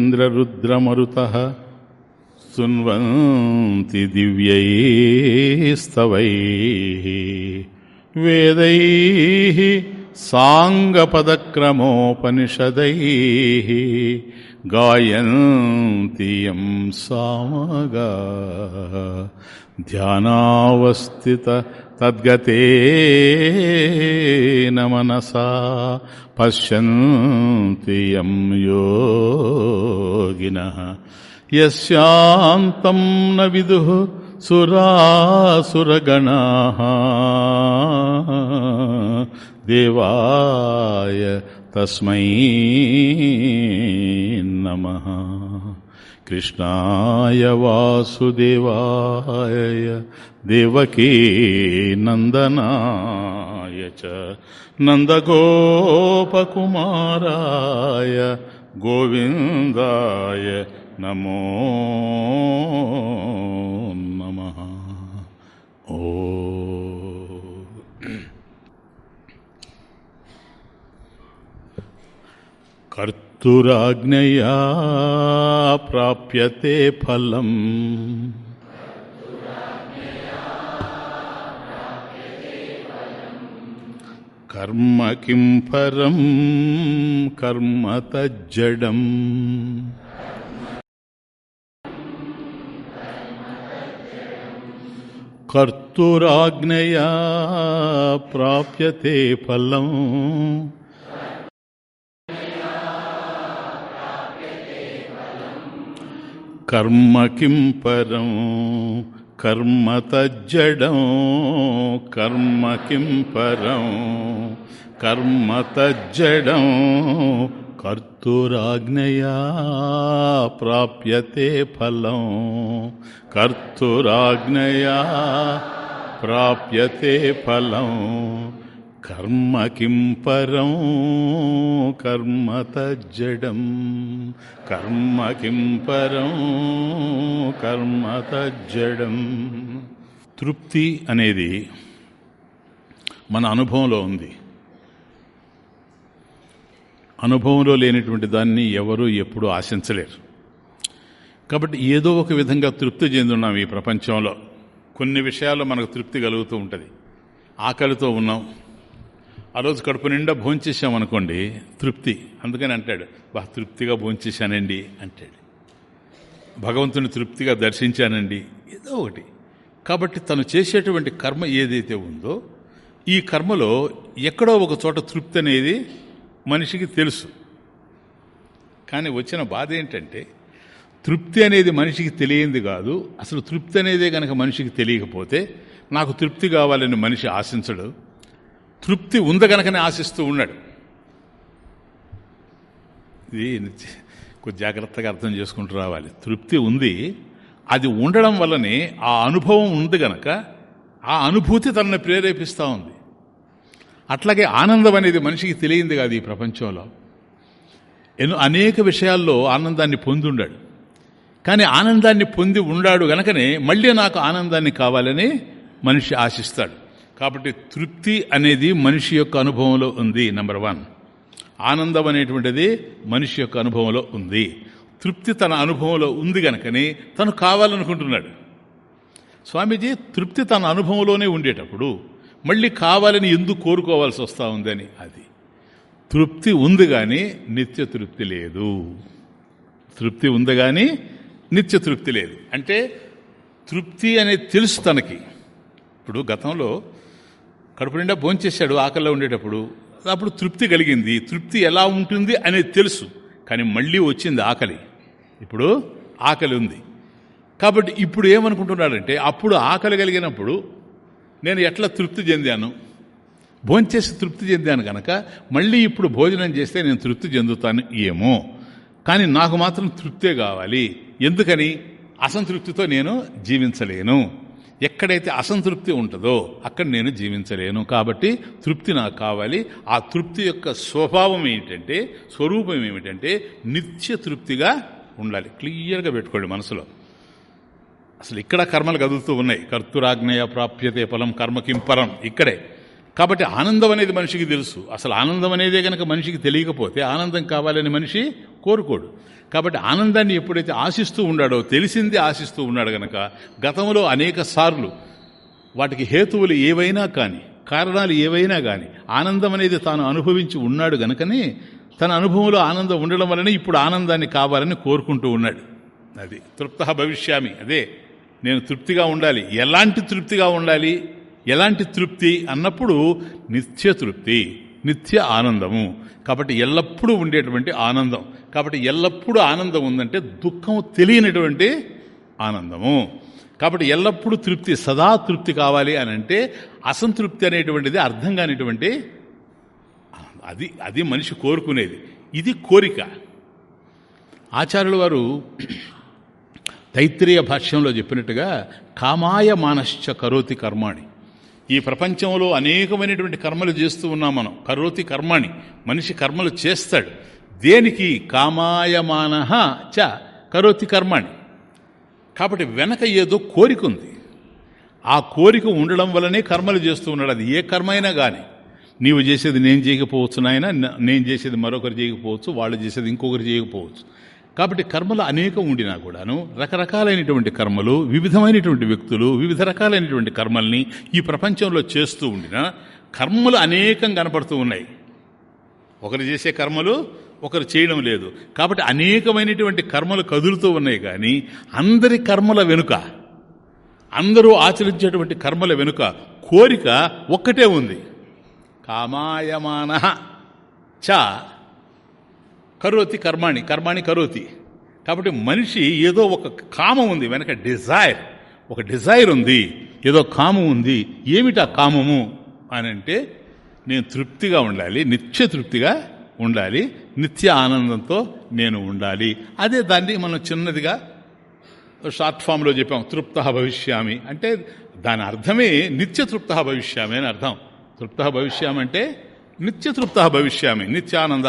వరుణేంద్రరుద్రమరుతः శృణ్వంతి దివ్యైస్తవైः వేదైः సాంగపదక్రమోపనిషదైः గాయంతి యం సామగా ధ్యానావస్థిత తద్గతేన మనసా పశ్యంతి యం యోగిన. యస్యాంతం న విదు సురాసురగణ. దేవాయ తస్మై నమ. కృష్ణాయ వాసుదేవాయ దేవకీ నందనా च नन्दगोपकुमाराय गोविन्दाय नमो नमः ओ कर्तुराज्ञया प्राप्यते फलम् కర్మ కిం పరం కర్మ తజ్జడం. కర్తురాజ్ఞయా ప్రాప్యతే ఫలం. కర్మ కిం పరం కర్మ తజ్జడం. కర్మ కిం పరం కర్మ తజ్జడం కర్తురాజ్ఞయా ప్రాప్యతే ఫలం. కర్తురాజ్ఞయా ప్రాప్యతే ఫలం. కర్మ కిం పరం? కర్మ తజ్జడం. కర్మ కిం పరం? కర్మ తజ్జడం. తృప్తి అనేది మన అనుభవంలో ఉంది. అనుభవంలో లేనటువంటి దాన్ని ఎవరూ ఎప్పుడూ ఆశించలేరు. కాబట్టి ఏదో ఒక విధంగా తృప్తి చెందున్నాం ఈ ప్రపంచంలో. కొన్ని విషయాల్లో మనకు తృప్తి కలుగుతూ ఉంటుంది. ఆకలితో ఉన్నాం. ఆ రోజు కడుపు నిండా భోంచేసాం అనుకోండి తృప్తి. అందుకని అంటాడు బా తృప్తిగా భోంచేశానండి అంటాడు. భగవంతుని తృప్తిగా దర్శించానండి ఏదో ఒకటి. కాబట్టి తను చేసేటువంటి కర్మ ఏదైతే ఉందో ఈ కర్మలో ఎక్కడో ఒక చోట తృప్తి అనేది మనిషికి తెలుసు. కానీ వచ్చిన బాధ ఏంటంటే తృప్తి అనేది మనిషికి తెలియంది కాదు. అసలు తృప్తి అనేదే కనుక మనిషికి తెలియకపోతే నాకు తృప్తి కావాలని మనిషి ఆశించడు. తృప్తి ఉంద కనుకనే ఆశిస్తూ ఉన్నాడు. ఇది కొంచెం జాగ్రత్తగా అర్థం చేసుకుంటూ రావాలి. తృప్తి ఉంది. అది ఉండడం వల్లనే ఆ అనుభవం ఉంది గనక ఆ అనుభూతి తనని ప్రేరేపిస్తూ ఉంది. అట్లాగే ఆనందం అనేది మనిషికి తెలియంది కాదు ఈ ప్రపంచంలో. ఎన్నో అనేక విషయాల్లో ఆనందాన్ని పొందుండాడు. కానీ ఆనందాన్ని పొంది ఉండాడు గనకనే మళ్ళీ నాకు ఆనందాన్ని కావాలని మనిషి ఆశిస్తాడు. కాబట్టి తృప్తి అనేది మనిషి యొక్క అనుభవంలో ఉంది నెంబర్ వన్. ఆనందం అనేటువంటిది మనిషి యొక్క అనుభవంలో ఉంది. తృప్తి తన అనుభవంలో ఉంది గనకని తను కావాలనుకుంటున్నాడు. స్వామీజీ తృప్తి తన అనుభవంలోనే ఉండేటప్పుడు మళ్ళీ కావాలని ఎందుకు కోరుకోవాల్సి వస్తూ ఉందని? అది. తృప్తి ఉంది కానీ నిత్య తృప్తి లేదు. తృప్తి ఉంది కానీ నిత్య తృప్తి లేదు. అంటే తృప్తి అనేది తెలుసు తనకి. ఇప్పుడు గతంలో కడుపు నిండా భోంచేశాడు ఆకలిలో ఉండేటప్పుడు. అప్పుడు తృప్తి కలిగింది. తృప్తి ఎలా ఉంటుంది అనేది తెలుసు. కానీ మళ్ళీ వచ్చింది ఆకలి. ఇప్పుడు ఆకలి ఉంది. కాబట్టి ఇప్పుడు ఏమనుకుంటున్నాడంటే అప్పుడు ఆకలి కలిగినప్పుడు నేను ఎట్లా తృప్తి చెందాను? భోంచేసి తృప్తి చెందాను కనుక మళ్ళీ ఇప్పుడు భోజనం చేస్తే నేను తృప్తి చెందుతాను ఏమో. కానీ నాకు మాత్రం తృప్తే కావాలి. ఎందుకని? అసంతృప్తితో నేను జీవించలేను. ఎక్కడైతే అసంతృప్తి ఉంటుందో అక్కడ నేను జీవించలేను. కాబట్టి తృప్తి నాకు కావాలి. ఆ తృప్తి యొక్క స్వభావం ఏమిటంటే స్వరూపం ఏమిటంటే నిత్య తృప్తిగా ఉండాలి. క్లియర్గా పెట్టుకోండి మనసులో. అసలు ఇక్కడ కర్మలు కదులుతూ ఉన్నాయి. కర్తురాజ్ఞయ ప్రాప్యతే ఫలం కర్మకిం పరం ఇక్కడే. కాబట్టి ఆనందం అనేది మనిషికి తెలుసు. అసలు ఆనందం అనేదే కనుక మనిషికి తెలియకపోతే ఆనందం కావాలని మనిషి కోరుకోడు. కాబట్టి ఆనందాన్ని ఎప్పుడైతే ఆశిస్తూ ఉన్నాడో తెలిసింది ఆశిస్తూ ఉన్నాడు గనక గతంలో అనేక సార్లు వాటికి హేతువులు ఏవైనా కానీ కారణాలు ఏవైనా కానీ ఆనందం అనేది తాను అనుభవించి ఉన్నాడు గనుకనే తన అనుభవంలో ఆనందం ఉండడం వలన ఇప్పుడు ఆనందాన్ని కావాలని కోరుకుంటూ ఉన్నాడు. అది తృప్త భవిష్యామి. అదే. నేను తృప్తిగా ఉండాలి. ఎలాంటి తృప్తిగా ఉండాలి? ఎలాంటి తృప్తి? అన్నప్పుడు నిత్య తృప్తి నిత్య ఆనందము. కాబట్టి ఎల్లప్పుడూ ఉండేటువంటి ఆనందం. కాబట్టి ఎల్లప్పుడూ ఆనందం ఉందంటే దుఃఖం తెలియనటువంటి ఆనందము. కాబట్టి ఎల్లప్పుడూ తృప్తి సదా తృప్తి కావాలి అని అంటే అసంతృప్తి అనేటువంటిది అర్థం కానిటువంటి అది అది మనిషి కోరుకునేది. ఇది కోరిక. ఆచార్యుల వారు తైత్రీయ భాష్యంలో చెప్పినట్టుగా కామాయ మానశ్చ కరోతి కర్మాణి. ఈ ప్రపంచంలో అనేకమైనటువంటి కర్మలు చేస్తూ ఉన్నాం మనం. కరోతి కర్మాణి. మనిషి కర్మలు చేస్తాడు. దేనికి? కామాయమాన చ కరోతి కర్మాణి. కాబట్టి వెనక ఏదో కోరిక ఉంది. ఆ కోరిక ఉండడం వల్లనే కర్మలు చేస్తూ ఉన్నాడు. అది ఏ కర్మైనా కానీ నీవు చేసేది నేను చేయకపోవచ్చు నాయన నేను చేసేది మరొకరు చేయకపోవచ్చు వాళ్ళు చేసేది ఇంకొకరు చేయకపోవచ్చు. కాబట్టి కర్మలు అనేకం ఉండినా కూడాను రకరకాలైనటువంటి కర్మలు వివిధమైనటువంటి వ్యక్తులు వివిధ రకాలైనటువంటి కర్మల్ని ఈ ప్రపంచంలో చేస్తూ ఉండినా కర్మలు అనేకం కనపడుతూ ఉన్నాయి. ఒకరు చేసే కర్మలు ఒకరు చేయడం లేదు. కాబట్టి అనేకమైనటువంటి కర్మలు కదులుతూ ఉన్నాయి కానీ అందరి కర్మల వెనుక అందరూ ఆచరించేటువంటి కర్మల వెనుక కోరిక ఒక్కటే ఉంది. కామాయమాన చ కరోతి కర్మాణి కర్మాణి కరోతి. కాబట్టి మనిషి ఏదో ఒక కామం ఉంది వెనక డిజైర్. ఒక డిజైర్ ఉంది ఏదో కామం ఉంది. ఆ కామము? అని అంటే నేను తృప్తిగా ఉండాలి నిత్య తృప్తిగా ఉండాలి నిత్య ఆనందంతో నేను ఉండాలి. అదే దాన్ని మనం చిన్నదిగా షార్ట్ ఫామ్లో చెప్పాం తృప్త భవిష్యామి. అంటే దాని అర్థమే నిత్య తృప్త భవిష్యామి అని అర్థం. తృప్త భవిష్యామి అంటే నిత్య తృప్త భవిష్యామి నిత్యానంద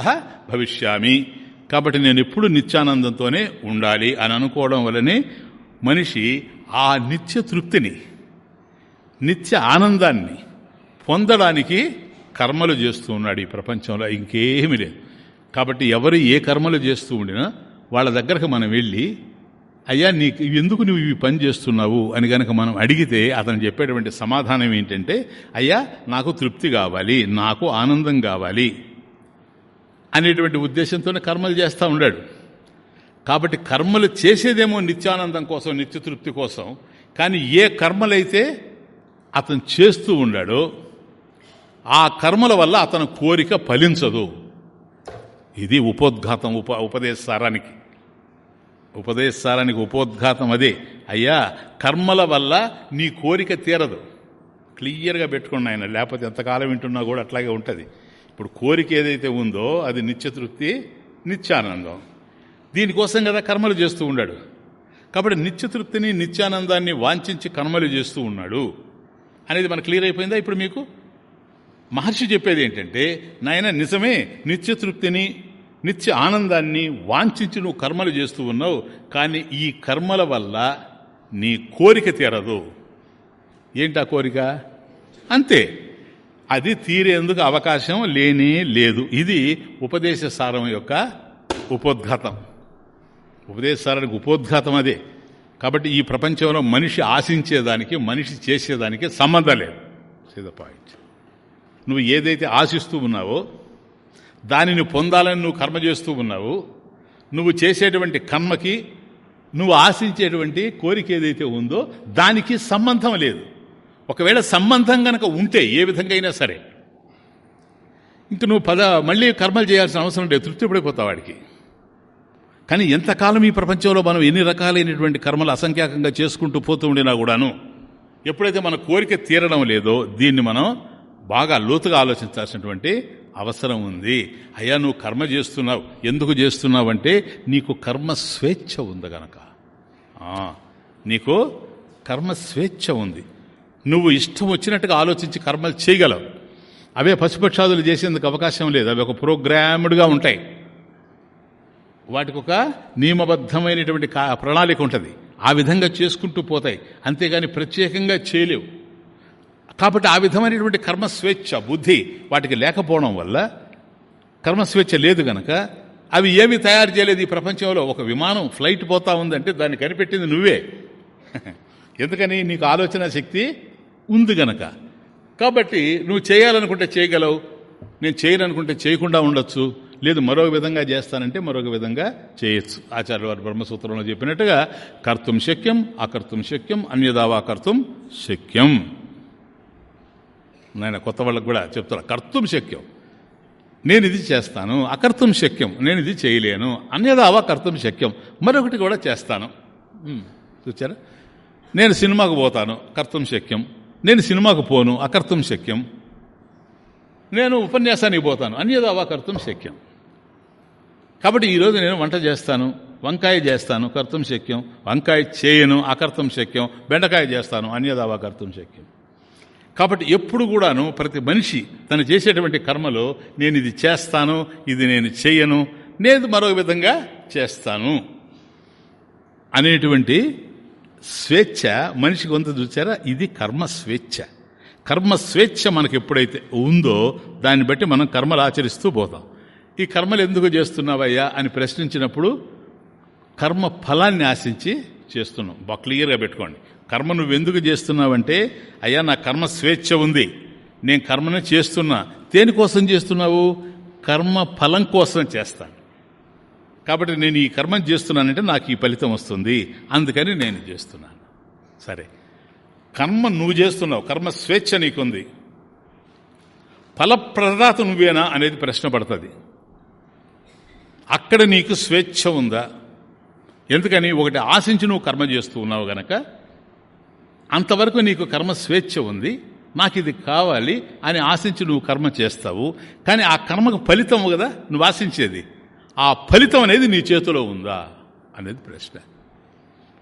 భవిష్యామి. కాబట్టి నేను ఎప్పుడు నిత్యానందంతోనే ఉండాలి అని అనుకోవడం వల్లనే మనిషి ఆ నిత్య తృప్తిని నిత్య ఆనందాన్ని పొందడానికి కర్మలు చేస్తూ ఉన్నాడు ఈ ప్రపంచంలో. ఇంకేమీ లేదు. కాబట్టి ఎవరు ఏ కర్మలు చేస్తూ ఉండినా వాళ్ళ దగ్గరకు మనం వెళ్ళి అయ్యా నీకు ఎందుకు నువ్వు ఇవి పని చేస్తున్నావు అని కనుక మనం అడిగితే అతను చెప్పేటువంటి సమాధానం ఏంటంటే అయ్యా నాకు తృప్తి కావాలి నాకు ఆనందం కావాలి అనేటువంటి ఉద్దేశంతోనే కర్మలు చేస్తూ ఉన్నాడు. కాబట్టి కర్మలు చేసేదేమో నిత్యానందం కోసం నిత్యతృప్తి కోసం కానీ ఏ కర్మలైతే అతను చేస్తూ ఉన్నాడో ఆ కర్మల వల్ల అతను కోరిక ఫలించదు. ఇది ఉపోద్ఘాతం ఉప ఉపదేశారానికి. ఉపదేశాలనికి ఉపోద్ఘాతం అదే. అయ్యా కర్మల వల్ల నీ కోరిక తీరదు. క్లియర్గా పెట్టుకున్నా ఆయన లేకపోతే ఎంతకాలం వింటున్నా కూడా అట్లాగే ఉంటుంది. ఇప్పుడు కోరిక ఏదైతే ఉందో అది నిత్యతృప్తి నిత్యానందం. దీనికోసం కదా కర్మలు చేస్తూ ఉన్నాడు. కాబట్టి నిత్యతృప్తిని నిత్యానందాన్ని వాంఛించి కర్మలు చేస్తూ ఉన్నాడు. అనేది మనకు క్లియర్ అయిపోయిందా ఇప్పుడు మీకు? మహర్షి చెప్పేది ఏంటంటే నాయన నిజమే నిత్యతృప్తిని నిత్య ఆనందాన్ని వాంఛించి నువ్వు కర్మలు చేస్తూ ఉన్నావు. కానీ ఈ కర్మల వల్ల నీ కోరిక తీరదు. ఏంటి ఆ కోరిక? అంతే. అది తీరేందుకు అవకాశం లేనే లేదు. ఇది ఉపదేశ సారం యొక్క ఉపోద్ఘాతం. ఉపదేశ సారానికి ఉపోద్ఘాతం అదే. కాబట్టి ఈ ప్రపంచంలో మనిషి ఆశించేదానికి మనిషి చేసేదానికి సంబంధం లేదు. సీ పాయింట్ నువ్వు ఏదైతే ఆశిస్తూ ఉన్నావో దానిని పొందాలని నువ్వు కర్మ చేస్తూ ఉన్నావు నువ్వు చేసేటువంటి కర్మకి నువ్వు ఆశించేటువంటి కోరిక ఏదైతే ఉందో దానికి సంబంధం లేదు. ఒకవేళ సంబంధం కనుక ఉంటే ఏ విధంగా అయినా సరే. ఇంక నువ్వు పద మళ్ళీ కర్మలు చేయాల్సిన అవసరం లేదు తృప్తిపడిపోతావు వాడికి. కానీ ఎంతకాలం ఈ ప్రపంచంలో మనం ఎన్ని రకాలైనటువంటి కర్మలు అసంఖ్యాకంగా చేసుకుంటూ పోతూ ఉండినా కూడాను ఎప్పుడైతే మన కోరిక తీరడం లేదో దీన్ని మనం బాగా లోతుగా ఆలోచించాల్సినటువంటి అవసరం ఉంది. అయ్యా నువ్వు కర్మ చేస్తున్నావు. ఎందుకు చేస్తున్నావు అంటే నీకు కర్మ స్వేచ్ఛ ఉంది గనక. నీకు కర్మ స్వేచ్ఛ ఉంది. నువ్వు ఇష్టం వచ్చినట్టుగా ఆలోచించి కర్మలు చేయగలవు. అవే పశుపక్షాదులు చేసేందుకు అవకాశం లేదు. అవి ఒక ప్రోగ్రామ్డ్గా ఉంటాయి. వాటికి ఒక నియమబద్ధమైనటువంటి ప్రణాళిక ఉంటుంది. ఆ విధంగా చేసుకుంటూ పోతాయి. అంతేగాని ప్రత్యేకంగా చేయలేవు. కాబట్టి ఆ విధమైనటువంటి కర్మస్వేచ్ఛ బుద్ధి వాటికి లేకపోవడం వల్ల కర్మస్వేచ్ఛ లేదు గనక అవి ఏమి తయారు చేయలేదు ఈ ప్రపంచంలో. ఒక విమానం ఫ్లైట్ పోతా ఉందంటే దాన్ని కనిపెట్టింది నువ్వే. ఎందుకని? నీకు ఆలోచన శక్తి ఉంది గనక. కాబట్టి నువ్వు చేయాలనుకుంటే చేయగలవు. నేను చేయననుకుంటే చేయకుండా ఉండొచ్చు. లేదు మరొక విధంగా చేస్తానంటే మరొక విధంగా చేయొచ్చు. ఆచార్య వారి బ్రహ్మసూత్రంలో చెప్పినట్టుగా కర్తం శక్యం అకర్తం శక్యం అన్యదావా కర్తం శక్యం. నేను కొత్త వాళ్ళకు కూడా చెప్తున్నా కర్తం శక్యం. నేను ఇది చేస్తాను అకర్తం శక్యం నేను ఇది చేయలేను అన్యదావా కర్తం శక్యం. మరొకటి కూడా చేస్తాను. చూచారా? నేను సినిమాకు పోతాను కర్తం శక్యం. నేను సినిమాకు పోను అకర్తం శక్యం. నేను ఉపన్యాసానికి పోతాను అన్యదావా కర్తం శక్యం. కాబట్టి ఈరోజు నేను వంట చేస్తాను వంకాయ చేస్తాను కర్తం శక్యం. వంకాయ చేయను అకర్తం శక్యం. బెండకాయ చేస్తాను అన్యదావా కర్తం శక్యం. కాబట్టి ఎప్పుడు కూడాను ప్రతి మనిషి తను చేసేటువంటి కర్మలో నేను ఇది చేస్తాను ఇది నేను చేయను నేను మరో విధంగా చేస్తాను అనేటువంటి స్వేచ్ఛ మనిషి కొంత చూసారా ఇది కర్మ స్వేచ్ఛ. కర్మ స్వేచ్ఛ మనకు ఎప్పుడైతే ఉందో దాన్ని బట్టి మనం కర్మలు ఆచరిస్తూ పోతాం. ఈ కర్మలు ఎందుకు చేస్తున్నావయ్యా అని ప్రశ్నించినప్పుడు కర్మ ఫలాన్ని ఆశించి చేస్తున్నాం. బాగా క్లియర్గా పెట్టుకోండి. కర్మ నువ్వు ఎందుకు చేస్తున్నావంటే అయ్యా నా కర్మ స్వేచ్ఛ ఉంది. నేను కర్మనే చేస్తున్నా. దేనికోసం చేస్తున్నావు? కర్మ ఫలం కోసం చేస్తాను కాబట్టి నేను ఈ కర్మం చేస్తున్నానంటే నాకు ఈ ఫలితం వస్తుంది. అందుకని నేను చేస్తున్నాను. సరే. కర్మ నువ్వు చేస్తున్నావు. కర్మ స్వేచ్ఛ నీకుంది. ఫలప్రదాత నువ్వేనా అనేది ప్రశ్న పడుతుంది. అక్కడ నీకు స్వేచ్ఛ ఉందా? ఎందుకని ఒకటి ఆశించి నువ్వు కర్మ చేస్తూ ఉన్నావు గనక అంతవరకు నీకు కర్మ స్వేచ్ఛ ఉంది నాకు ఇది కావాలి అని ఆశించి నువ్వు కర్మ చేస్తావు కానీ ఆ కర్మకు ఫలితం కదా నువ్వు ఆశించేది. ఆ ఫలితం అనేది నీ చేతిలో ఉందా? అనేది ప్రశ్న.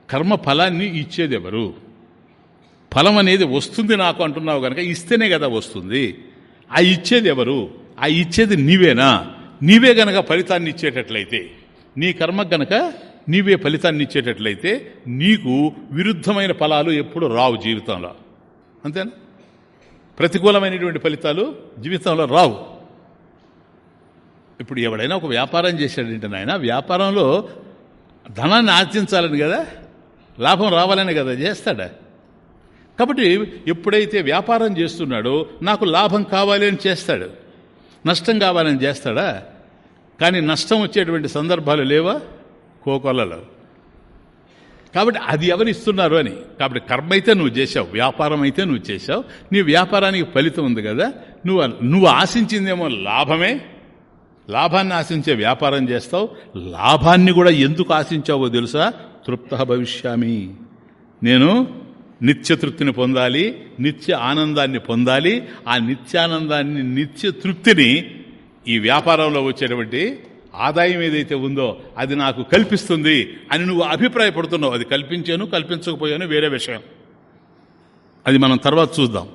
కర్మ ఫలాన్ని ఇచ్చేది ఎవరు ఫలం అనేది వస్తుంది నాకు అంటున్నావు కనుక ఇస్తేనే కదా వస్తుంది. ఆ ఇచ్చేది ఎవరు ఆ ఇచ్చేది నీవేనా? నీవే గనక ఫలితాన్ని ఇచ్చేటట్లయితే నీ కర్మ గనక నీవే ఫలితాన్ని ఇచ్చేటట్లయితే నీకు విరుద్ధమైన ఫలాలు ఎప్పుడు రావు జీవితంలో. అంతేనా? ప్రతికూలమైనటువంటి ఫలితాలు జీవితంలో రావు. ఇప్పుడు ఎవడైనా ఒక వ్యాపారం చేశాడంటే నాయన వ్యాపారంలో ధనాన్ని ఆర్జించాలని కదా? లాభం రావాలని కదా చేస్తాడా? కాబట్టి ఎప్పుడైతే వ్యాపారం చేస్తున్నాడో నాకు లాభం కావాలి అని చేస్తాడు. నష్టం కావాలని చేస్తాడా? కానీ నష్టం వచ్చేటువంటి సందర్భాలు లేవా? కోకొల్లలో. కాబట్టి అది ఎవరు ఇస్తున్నారు అని. కాబట్టి కర్మ అయితే నువ్వు చేసావు వ్యాపారం అయితే నువ్వు చేసావు నీ వ్యాపారానికి ఫలితం ఉంది కదా నువ్వు నువ్వు ఆశించిందేమో లాభమే లాభాన్ని ఆశించే వ్యాపారం చేస్తావు లాభాన్ని కూడా ఎందుకు ఆశించావో తెలుసా? తృప్త భవిష్యామి. నేను నిత్య తృప్తిని పొందాలి నిత్య ఆనందాన్ని పొందాలి ఆ నిత్యానందాన్ని నిత్య తృప్తిని ఈ వ్యాపారంలో వచ్చేటువంటి ఆదాయం ఏదైతే ఉందో అది నాకు కల్పిస్తుంది అని నువ్వు అభిప్రాయపడుతున్నావు. అది కల్పించాను కల్పించకపోయాను వేరే విషయం. అది మనం తర్వాత చూద్దాం.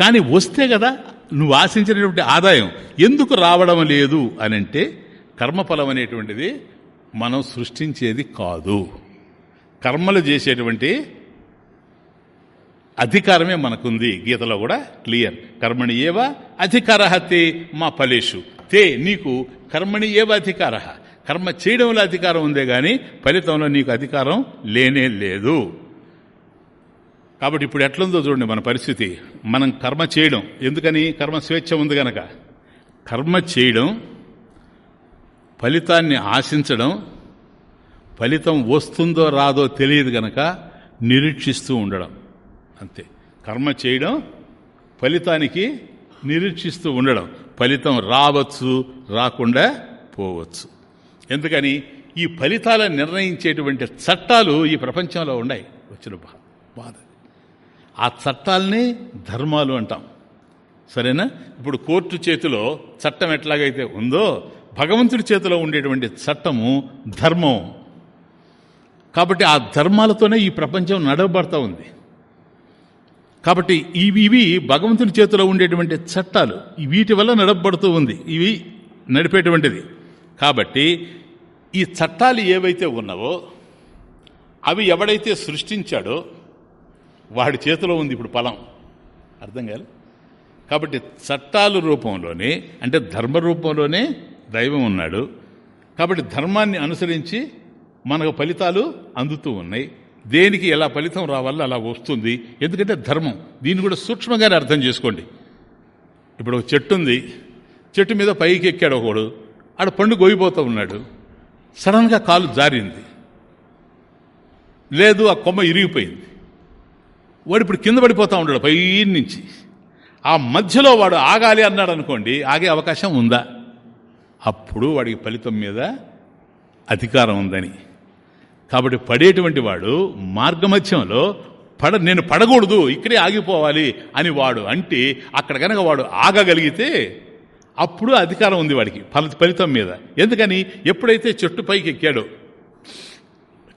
కానీ వస్తే కదా నువ్వు ఆశించినటువంటి ఆదాయం ఎందుకు రావడం లేదు అని అంటే కర్మఫలం అనేటువంటిది మనం సృష్టించేది కాదు. కర్మలు చేసేటువంటి అధికారమే మనకుంది. గీతలో కూడా క్లియర్. కర్మణి ఏవ అధికారహతి మా ఫలేషు. తే నీకు కర్మణి ఏవ అధికార కర్మ చేయడంలో అధికారం ఉందే గాని ఫలితంలో నీకు అధికారం లేనే లేదు. కాబట్టి ఇప్పుడు ఎట్లుందో చూడండి మన పరిస్థితి. మనం కర్మ చేయడం. ఎందుకని? కర్మ స్వేచ్ఛ ఉంది గనక. కర్మ చేయడం ఫలితాన్ని ఆశించడం ఫలితం వస్తుందో రాదో తెలియదు గనక నిరీక్షిస్తూ ఉండడం. అంతే. కర్మ చేయడం ఫలితానికి నిరీక్షిస్తూ ఉండడం. ఫలితం రావచ్చు రాకుండా పోవచ్చు. ఎందుకని? ఈ ఫలితాలను నిర్ణయించేటువంటి చట్టాలు ఈ ప్రపంచంలో ఉన్నాయి. వచ్చిన బాధ. ఆ చట్టాలని ధర్మాలు అంటాం. సరేనా? ఇప్పుడు కోర్టు చేతిలో చట్టం ఎట్లాగైతే ఉందో భగవంతుడి చేతిలో ఉండేటువంటి చట్టము ధర్మం. కాబట్టి ఆ ధర్మాలతోనే ఈ ప్రపంచం నడవబడతా ఉంది. కాబట్టి ఇవి ఇవి భగవంతుని చేతిలో ఉండేటువంటి చట్టాలు. వీటి వల్ల నడపబడుతూ ఉంది. ఇవి నడిపేటువంటిది. కాబట్టి ఈ చట్టాలు ఏవైతే ఉన్నావో అవి ఎవడైతే సృష్టించాడో వాడి చేతిలో ఉంది ఇప్పుడు ఫలం. అర్థం కాదు కాబట్టి చట్టాల రూపంలోనే అంటే ధర్మ రూపంలోనే దైవం ఉన్నాడు. కాబట్టి ధర్మాన్ని అనుసరించి మనకు ఫలితాలు అందుతూ ఉన్నాయి. దేనికి ఎలా ఫలితం రావాలో అలా వస్తుంది. ఎందుకంటే ధర్మం. దీన్ని కూడా సూక్ష్మంగానే అర్థం చేసుకోండి. ఇప్పుడు ఒక చెట్టు ఉంది. చెట్టు మీద పైకి ఎక్కాడు ఒకడు. ఆడ పండు గోయిపోతూ ఉన్నాడు. సడన్గా కాలు జారింది. లేదు ఆ కొమ్మ ఇరిగిపోయింది. వాడు ఇప్పుడు కింద పడిపోతూ ఉన్నాడు పై నుంచి. ఆ మధ్యలో వాడు ఆగాలి అన్నాడు అనుకోండి ఆగే అవకాశం ఉందా? అప్పుడు వాడికి ఫలితం మీద అధికారం ఉందని. కాబట్టి పడేటువంటి వాడు మార్గమధ్యంలో పడ నేను పడకూడదు ఇక్కడే ఆగిపోవాలి అని వాడు అంటే అక్కడ కనుక వాడు ఆగగలిగితే అప్పుడు అధికారం ఉంది వాడికి ఫల ఫలితం మీద. ఎందుకని? ఎప్పుడైతే చెట్టు పైకి ఎక్కాడో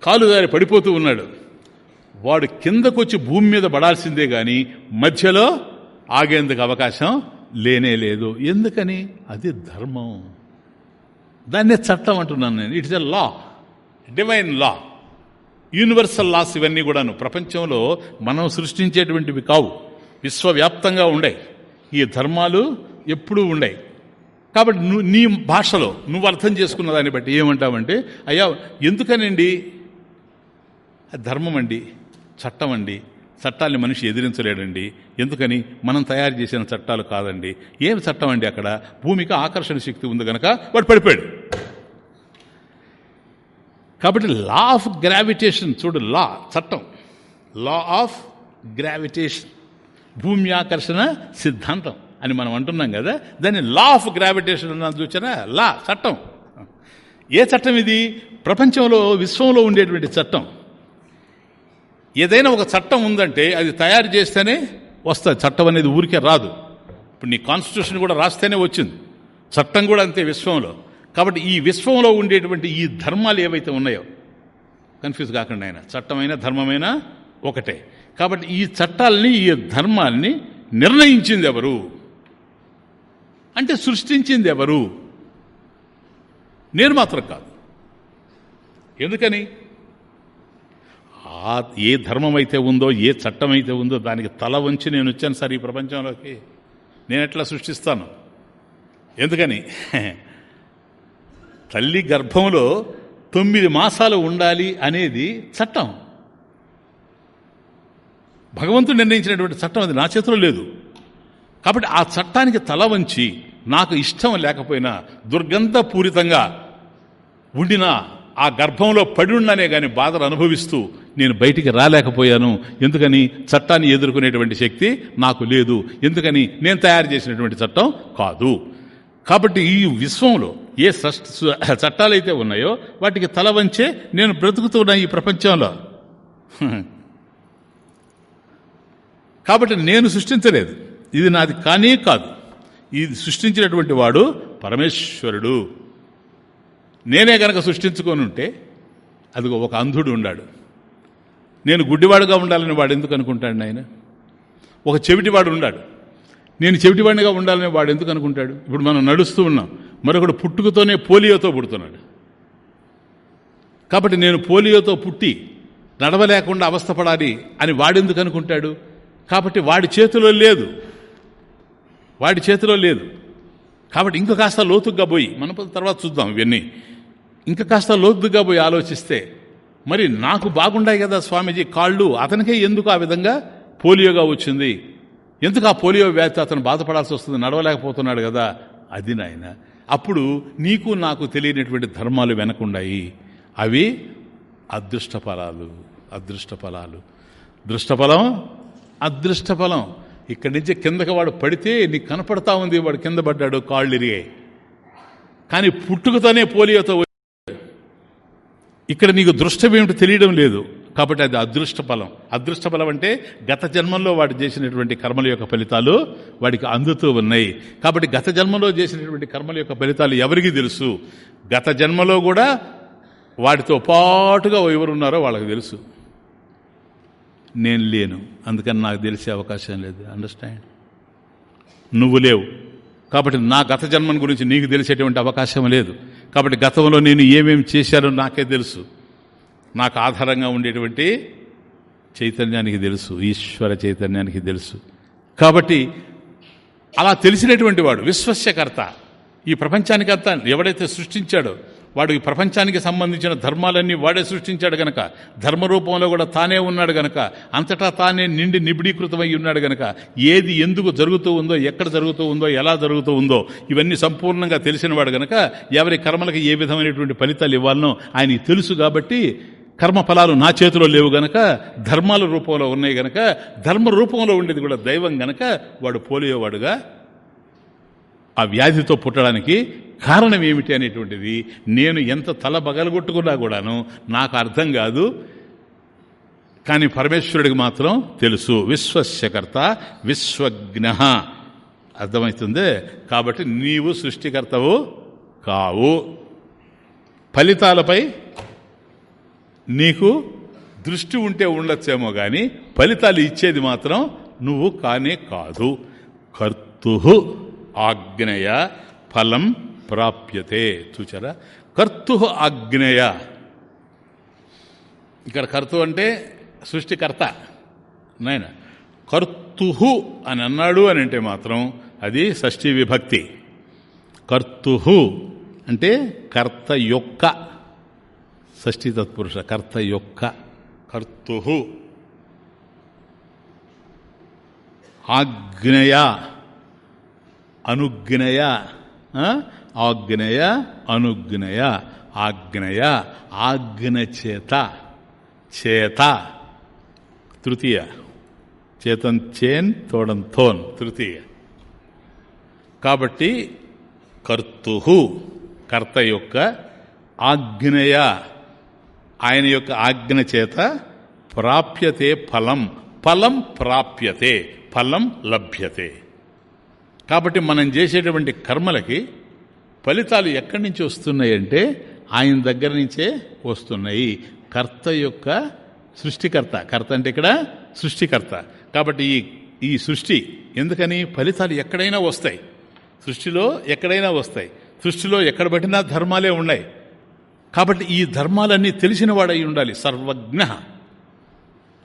కాలు దారి పడిపోతూ ఉన్నాడు వాడు కిందకొచ్చి భూమి మీద పడాల్సిందే కానీ మధ్యలో ఆగేందుకు అవకాశం లేనే లేదు. ఎందుకని? అది ధర్మం. దాన్నే చట్టం అంటున్నాను నేను. It's a law divine law. Universal laws ఇవన్నీ కూడాను ప్రపంచంలో మనం సృష్టించేటువంటివి కావు. విశ్వవ్యాప్తంగా ఉండే ఈ ధర్మాలు ఎప్పుడూ ఉండాయి. కాబట్టి నువ్వు నీ భాషలో నువ్వు అర్థం చేసుకున్న దాన్ని బట్టి ఏమంటావంటే అయ్యా ఎందుకనండి? ధర్మం అండి చట్టం అండి చట్టాన్ని మనిషి ఎదిరించలేడండి. ఎందుకని? మనం తయారు చేసిన చట్టాలు కాదండి. ఏం చట్టం అండి అక్కడ? భూమికి ఆకర్షణ శక్తి ఉంది కనుక వాడు పడిపోయాడు. కాబట్టి లా ఆఫ్ గ్రావిటేషన్ చూడు లా చట్టం. లా ఆఫ్ గ్రావిటేషన్ భూమి ఆకర్షణ సిద్ధాంతం అని మనం అంటున్నాం కదా దాన్ని లా ఆఫ్ గ్రావిటేషన్ అన్న చూచారా? లా చట్టం. ఏ చట్టం ఇది? ప్రపంచంలో విశ్వంలో ఉండేటువంటి చట్టం. ఏదైనా ఒక చట్టం ఉందంటే అది తయారు చేస్తేనే వస్తుంది. చట్టం అనేది ఊరికే రాదు. ఇప్పుడు నీ కాన్స్టిట్యూషన్ కూడా రాస్తేనే వచ్చింది. చట్టం కూడా అంతే విశ్వంలో. కాబట్టి ఈ విశ్వంలో ఉండేటువంటి ఈ ధర్మాలు ఏవైతే ఉన్నాయో కన్ఫ్యూజ్ కాకుండా ఆయన చట్టమైన ధర్మమైన ఒకటే. కాబట్టి ఈ చట్టాలని ఈ ధర్మాల్ని నిర్ణయించింది ఎవరు? అంటే సృష్టించింది ఎవరు? నేను మాత్రం కాదు. ఎందుకని? ఆ ఏ ధర్మం అయితే ఉందో ఏ చట్టం అయితే ఉందో దానికి తల వంచి నేను వచ్చాను సార్ ఈ ప్రపంచంలోకి. నేను ఎట్లా సృష్టిస్తాను? ఎందుకని? తల్లి గర్భంలో తొమ్మిది మాసాలు ఉండాలి అనేది చట్టం. భగవంతుడు నిర్ణయించినటువంటి చట్టం అది నా చేతిలో లేదు. కాబట్టి ఆ చట్టానికి తల వంచి నాకు ఇష్టం లేకపోయినా దుర్గంధపూరితంగా ఉండిన ఆ గర్భంలో పడి ఉన్నానే కానీ బాధలు అనుభవిస్తూ నేను బయటికి రాలేకపోయాను. ఎందుకని? చట్టాన్ని ఎదుర్కొనేటువంటి శక్తి నాకు లేదు. ఎందుకని? నేను తయారు చేసినటువంటి చట్టం కాదు. కాబట్టి ఈ విశ్వంలో ఏ చట్టాలైతే ఉన్నాయో వాటికి తల వంచే నేను బ్రతుకుతున్నా ఈ ప్రపంచంలో. కాబట్టి నేను సృష్టించలేదు. ఇది నాది కానీ కాదు. ఇది సృష్టించినటువంటి వాడు పరమేశ్వరుడు. నేనే గనక సృష్టించుకొని ఉంటే అది ఒక అంధుడు ఉన్నాడు నేను గుడ్డివాడుగా ఉండాలని వాడు ఎందుకు అనుకుంటాడు ఆయన ఒక చెవిటివాడు ఉన్నాడు నేను చెవిటివాడినిగా ఉండాలని వాడు ఎందుకు అనుకుంటాడు? ఇప్పుడు మనం నడుస్తూ ఉన్నాం. మరొకడు పుట్టుకతోనే పోలియోతో పుడుతున్నాడు. కాబట్టి నేను పోలియోతో పుట్టి నడవలేకుండా అవస్థపడాలి అని వాడెందుకు అనుకుంటాడు? కాబట్టి వాడి చేతిలో లేదు. వాడి చేతిలో లేదు. కాబట్టి ఇంకా కాస్త లోతుగా పోయి మన తర్వాత చూద్దాం ఇవన్నీ. ఇంకా కాస్త లోతుగా పోయి ఆలోచిస్తే మరి నాకు బాగుండాయి కదా స్వామీజీ కాళ్ళు? అతనికే ఎందుకు ఆ విధంగా పోలియోగా వచ్చింది? ఎందుకు ఆ పోలియో వ్యాధి అతను బాధపడాల్సి వస్తుంది? నడవలేకపోతున్నాడు కదా. అది నాయన. అప్పుడు నీకు నాకు తెలియనటువంటి ధర్మాలు వెనకుండాయి. అవి అదృష్ట ఫలాలు అదృష్ట ఫలాలు దృష్టఫలం అదృష్ట ఫలం ఇక్కడి నుంచి కిందకి వాడు పడితే నీకు కనపడతా ఉంది వాడు కింద పడ్డాడు కాళ్ళు ఇరిగాయి. కానీ పుట్టుకతోనే పోలియోతో ఇక్కడ నీకు దృష్టం ఏమిటో తెలియడం లేదు. కాబట్టి అది అదృష్ట బలం అదృష్ట బలం అంటే గత జన్మంలో వాడు చేసినటువంటి కర్మల యొక్క ఫలితాలు వాడికి అందుతూ ఉన్నాయి. కాబట్టి గత జన్మలో చేసినటువంటి కర్మల యొక్క ఫలితాలు ఎవరికి తెలుసు? గత జన్మలో కూడా వాటితో పాటుగా ఎవరున్నారో వాళ్ళకి తెలుసు. నేను లేను. అందుకని నాకు తెలిసే అవకాశం లేదు. అండర్స్టాండ్ నువ్వు లేవు. కాబట్టి నా గత జన్మం గురించి నీకు తెలిసేటువంటి అవకాశం లేదు. కాబట్టి గతంలో నేను ఏమేమి చేశానో నాకే తెలుసు. నాకు ఆధారంగా ఉండేటువంటి చైతన్యానికి తెలుసు ఈశ్వర చైతన్యానికి తెలుసు. కాబట్టి అలా తెలిసినటువంటి వాడు విశ్వస్యకర్త ఈ ప్రపంచానికంతా ఎవడైతే సృష్టించాడో వాడు ఈ ప్రపంచానికి సంబంధించిన ధర్మాలన్నీ వాడే సృష్టించాడు గనక ధర్మరూపంలో కూడా తానే ఉన్నాడు గనక అంతటా తానే నిండి నిబిడీకృతమై ఉన్నాడు గనక ఏది ఎందుకు జరుగుతూ ఉందో ఎక్కడ జరుగుతూ ఉందో ఎలా జరుగుతూ ఉందో ఇవన్నీ సంపూర్ణంగా తెలిసినవాడు గనక ఎవరి కర్మలకు ఏ విధమైనటువంటి ఫలితాలు ఇవ్వాలనో ఆయనకి తెలుసు కాబట్టి కర్మ ఫలాలు నా చేతిలో లేవు గనక ధర్మాల రూపంలో ఉన్నాయి గనక ధర్మ రూపంలో ఉండేది కూడా దైవం గనక వాడు పోలియోవాడుగా ఆ వ్యాధితో పుట్టడానికి కారణం ఏమిటి అనేటువంటిది నేను ఎంత తల బగలగొట్టుకున్నా కూడాను నాకు అర్థం కాదు. కానీ పరమేశ్వరుడికి మాత్రం తెలుసు. విశ్వశకర్త విశ్వజ్ఞ. అర్థమవుతుంది? కాబట్టి నీవు సృష్టికర్తవు కావు. ఫలితాలపై నీకు దృష్టి ఉంటే ఉండొచ్చేమో కానీ ఫలితాలు ఇచ్చేది మాత్రం నువ్వు కానే కాదు. కర్తు ఆజ్ఞయ ఫలం ప్రాప్యతే. చూచారా? కర్తు ఆజ్ఞయ ఇక్కడ కర్తు అంటే సృష్టికర్త. నాయన కర్తు అని అన్నాడు అని అంటే మాత్రం అది షష్ఠీ విభక్తి. కర్తు అంటే కర్త యొక్క షష్ఠీ తత్పురుష కర్త యొక్క కర్తు ఆగ్నేయ అనుజ్ఞయ ఆగ్నేయ అనుజ్ఞయ ఆగ్నేయ ఆగ్నచేత చేత తృతీయ చేతం చేన్ తోడం థోన్ తృతీయ కాబట్టి కర్తు కర్త యొక్క ఆగ్నేయ ఆయన యొక్క ఆజ్ఞ చేత ప్రాప్యతే ఫలం ఫలం ప్రాప్యతే ఫలం లభ్యతే. కాబట్టి మనం చేసేటువంటి కర్మలకి ఫలితాలు ఎక్కడి నుంచి వస్తున్నాయంటే ఆయన దగ్గర నుంచే వస్తున్నాయి. కర్త యొక్క సృష్టికర్త కర్త అంటే ఇక్కడ సృష్టికర్త. కాబట్టి ఈ ఈ సృష్టి ఎందుకని? ఫలితాలు ఎక్కడైనా వస్తాయి. సృష్టిలో ఎక్కడైనా వస్తాయి. సృష్టిలో ఎక్కడ పట్టినా ధర్మాలే ఉన్నాయి. కాబట్టి ఈ ధర్మాలన్నీ తెలిసిన వాడై ఉండాలి. సర్వజ్ఞ.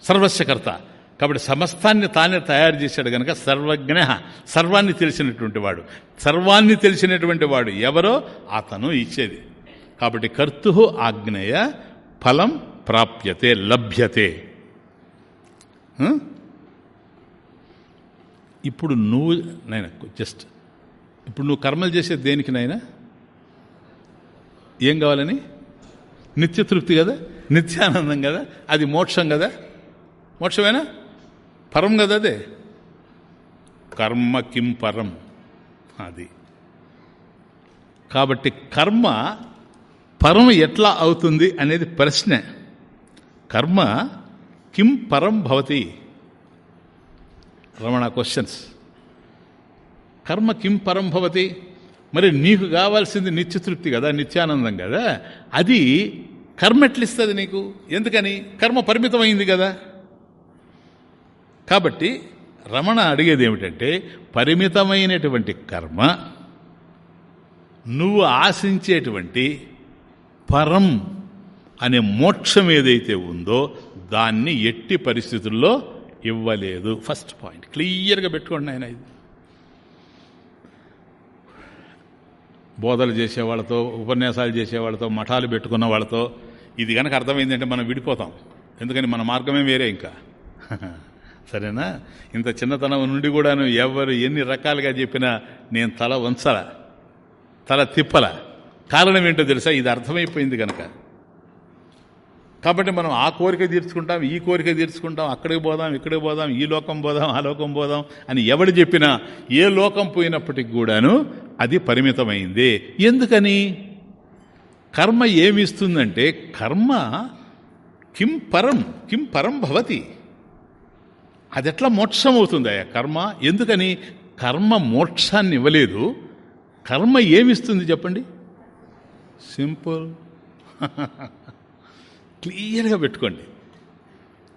సర్వస్యకర్త కాబట్టి సమస్తాన్ని తానే తయారు చేశాడు కనుక సర్వజ్ఞ. సర్వాన్ని తెలిసినటువంటి వాడు. సర్వాన్ని తెలిసినటువంటి వాడు ఎవరో? అతను ఇచ్చేది. కాబట్టి కర్తు ఆగ్నేయ ఫలం ప్రాప్యతే లభ్యతే. ఇప్పుడు నువ్వు నైనా జస్ట్ ఇప్పుడు నువ్వు కర్మలు చేసేది దేనికి నాయన ఏం కావాలని? నిత్యతృప్తి కదా? నిత్యానందం కదా? అది మోక్షం కదా? మోక్షమేనా? పరం కదా అదే? కర్మ కిం పరం? అది. కాబట్టి కర్మ పరం ఎట్లా అవుతుంది అనేది ప్రశ్న. కర్మ కిం పరం భవతి? రమణ క్వశ్చన్స్ కర్మ కిం పరం భవతి? మరి నీకు కావాల్సింది నిత్యతృప్తి కదా నిత్యానందం కదా. అది కర్మ ఎట్లిస్తుంది నీకు? ఎందుకని? కర్మ పరిమితమైంది కదా. కాబట్టి రమణ అడిగేది ఏమిటంటే పరిమితమైనటువంటి కర్మ నువ్వు ఆశించేటువంటి పరం అనే మోక్షం ఏదైతే ఉందో దాన్ని ఎట్టి పరిస్థితుల్లో ఇవ్వలేదు. First point. క్లియర్గా పెట్టుకోండి ఆయన ఇది. బోధలు చేసే వాళ్ళతో ఉపన్యాసాలు చేసే వాళ్ళతో మఠాలు పెట్టుకున్న వాళ్ళతో ఇది కనుక అర్థమైందంటే మనం విడిపోతాం. ఎందుకని మన మార్గమే వేరే ఇంకా. సరేనా? ఇంత చిన్నతనం నుండి కూడాను ఎవరు ఎన్ని రకాలుగా చెప్పినా నేను తల వంచల తల తిప్పల. కారణం ఏంటో తెలుసా? ఇది అర్థమైపోయింది కనుక కాబట్టి మనం ఆ కోరిక తీర్చుకుంటాం ఈ కోరిక తీర్చుకుంటాం అక్కడికి పోదాం ఇక్కడికి పోదాం ఈ లోకం పోదాం ఆ లోకం పోదాం అని ఎవడు చెప్పినా ఏ లోకం పోయినప్పటికి కూడాను అది పరిమితమైంది. ఎందుకని? కర్మ ఏమిస్తుందంటే కర్మ కిం పరం కిం పరం భవతి. అది ఎట్లా మోక్షం అవుతుంది కర్మ? ఎందుకని? కర్మ మోక్షాన్ని ఇవ్వలేదు కర్మ ఏమిస్తుంది చెప్పండి? సింపుల్. క్లియర్గా పెట్టుకోండి.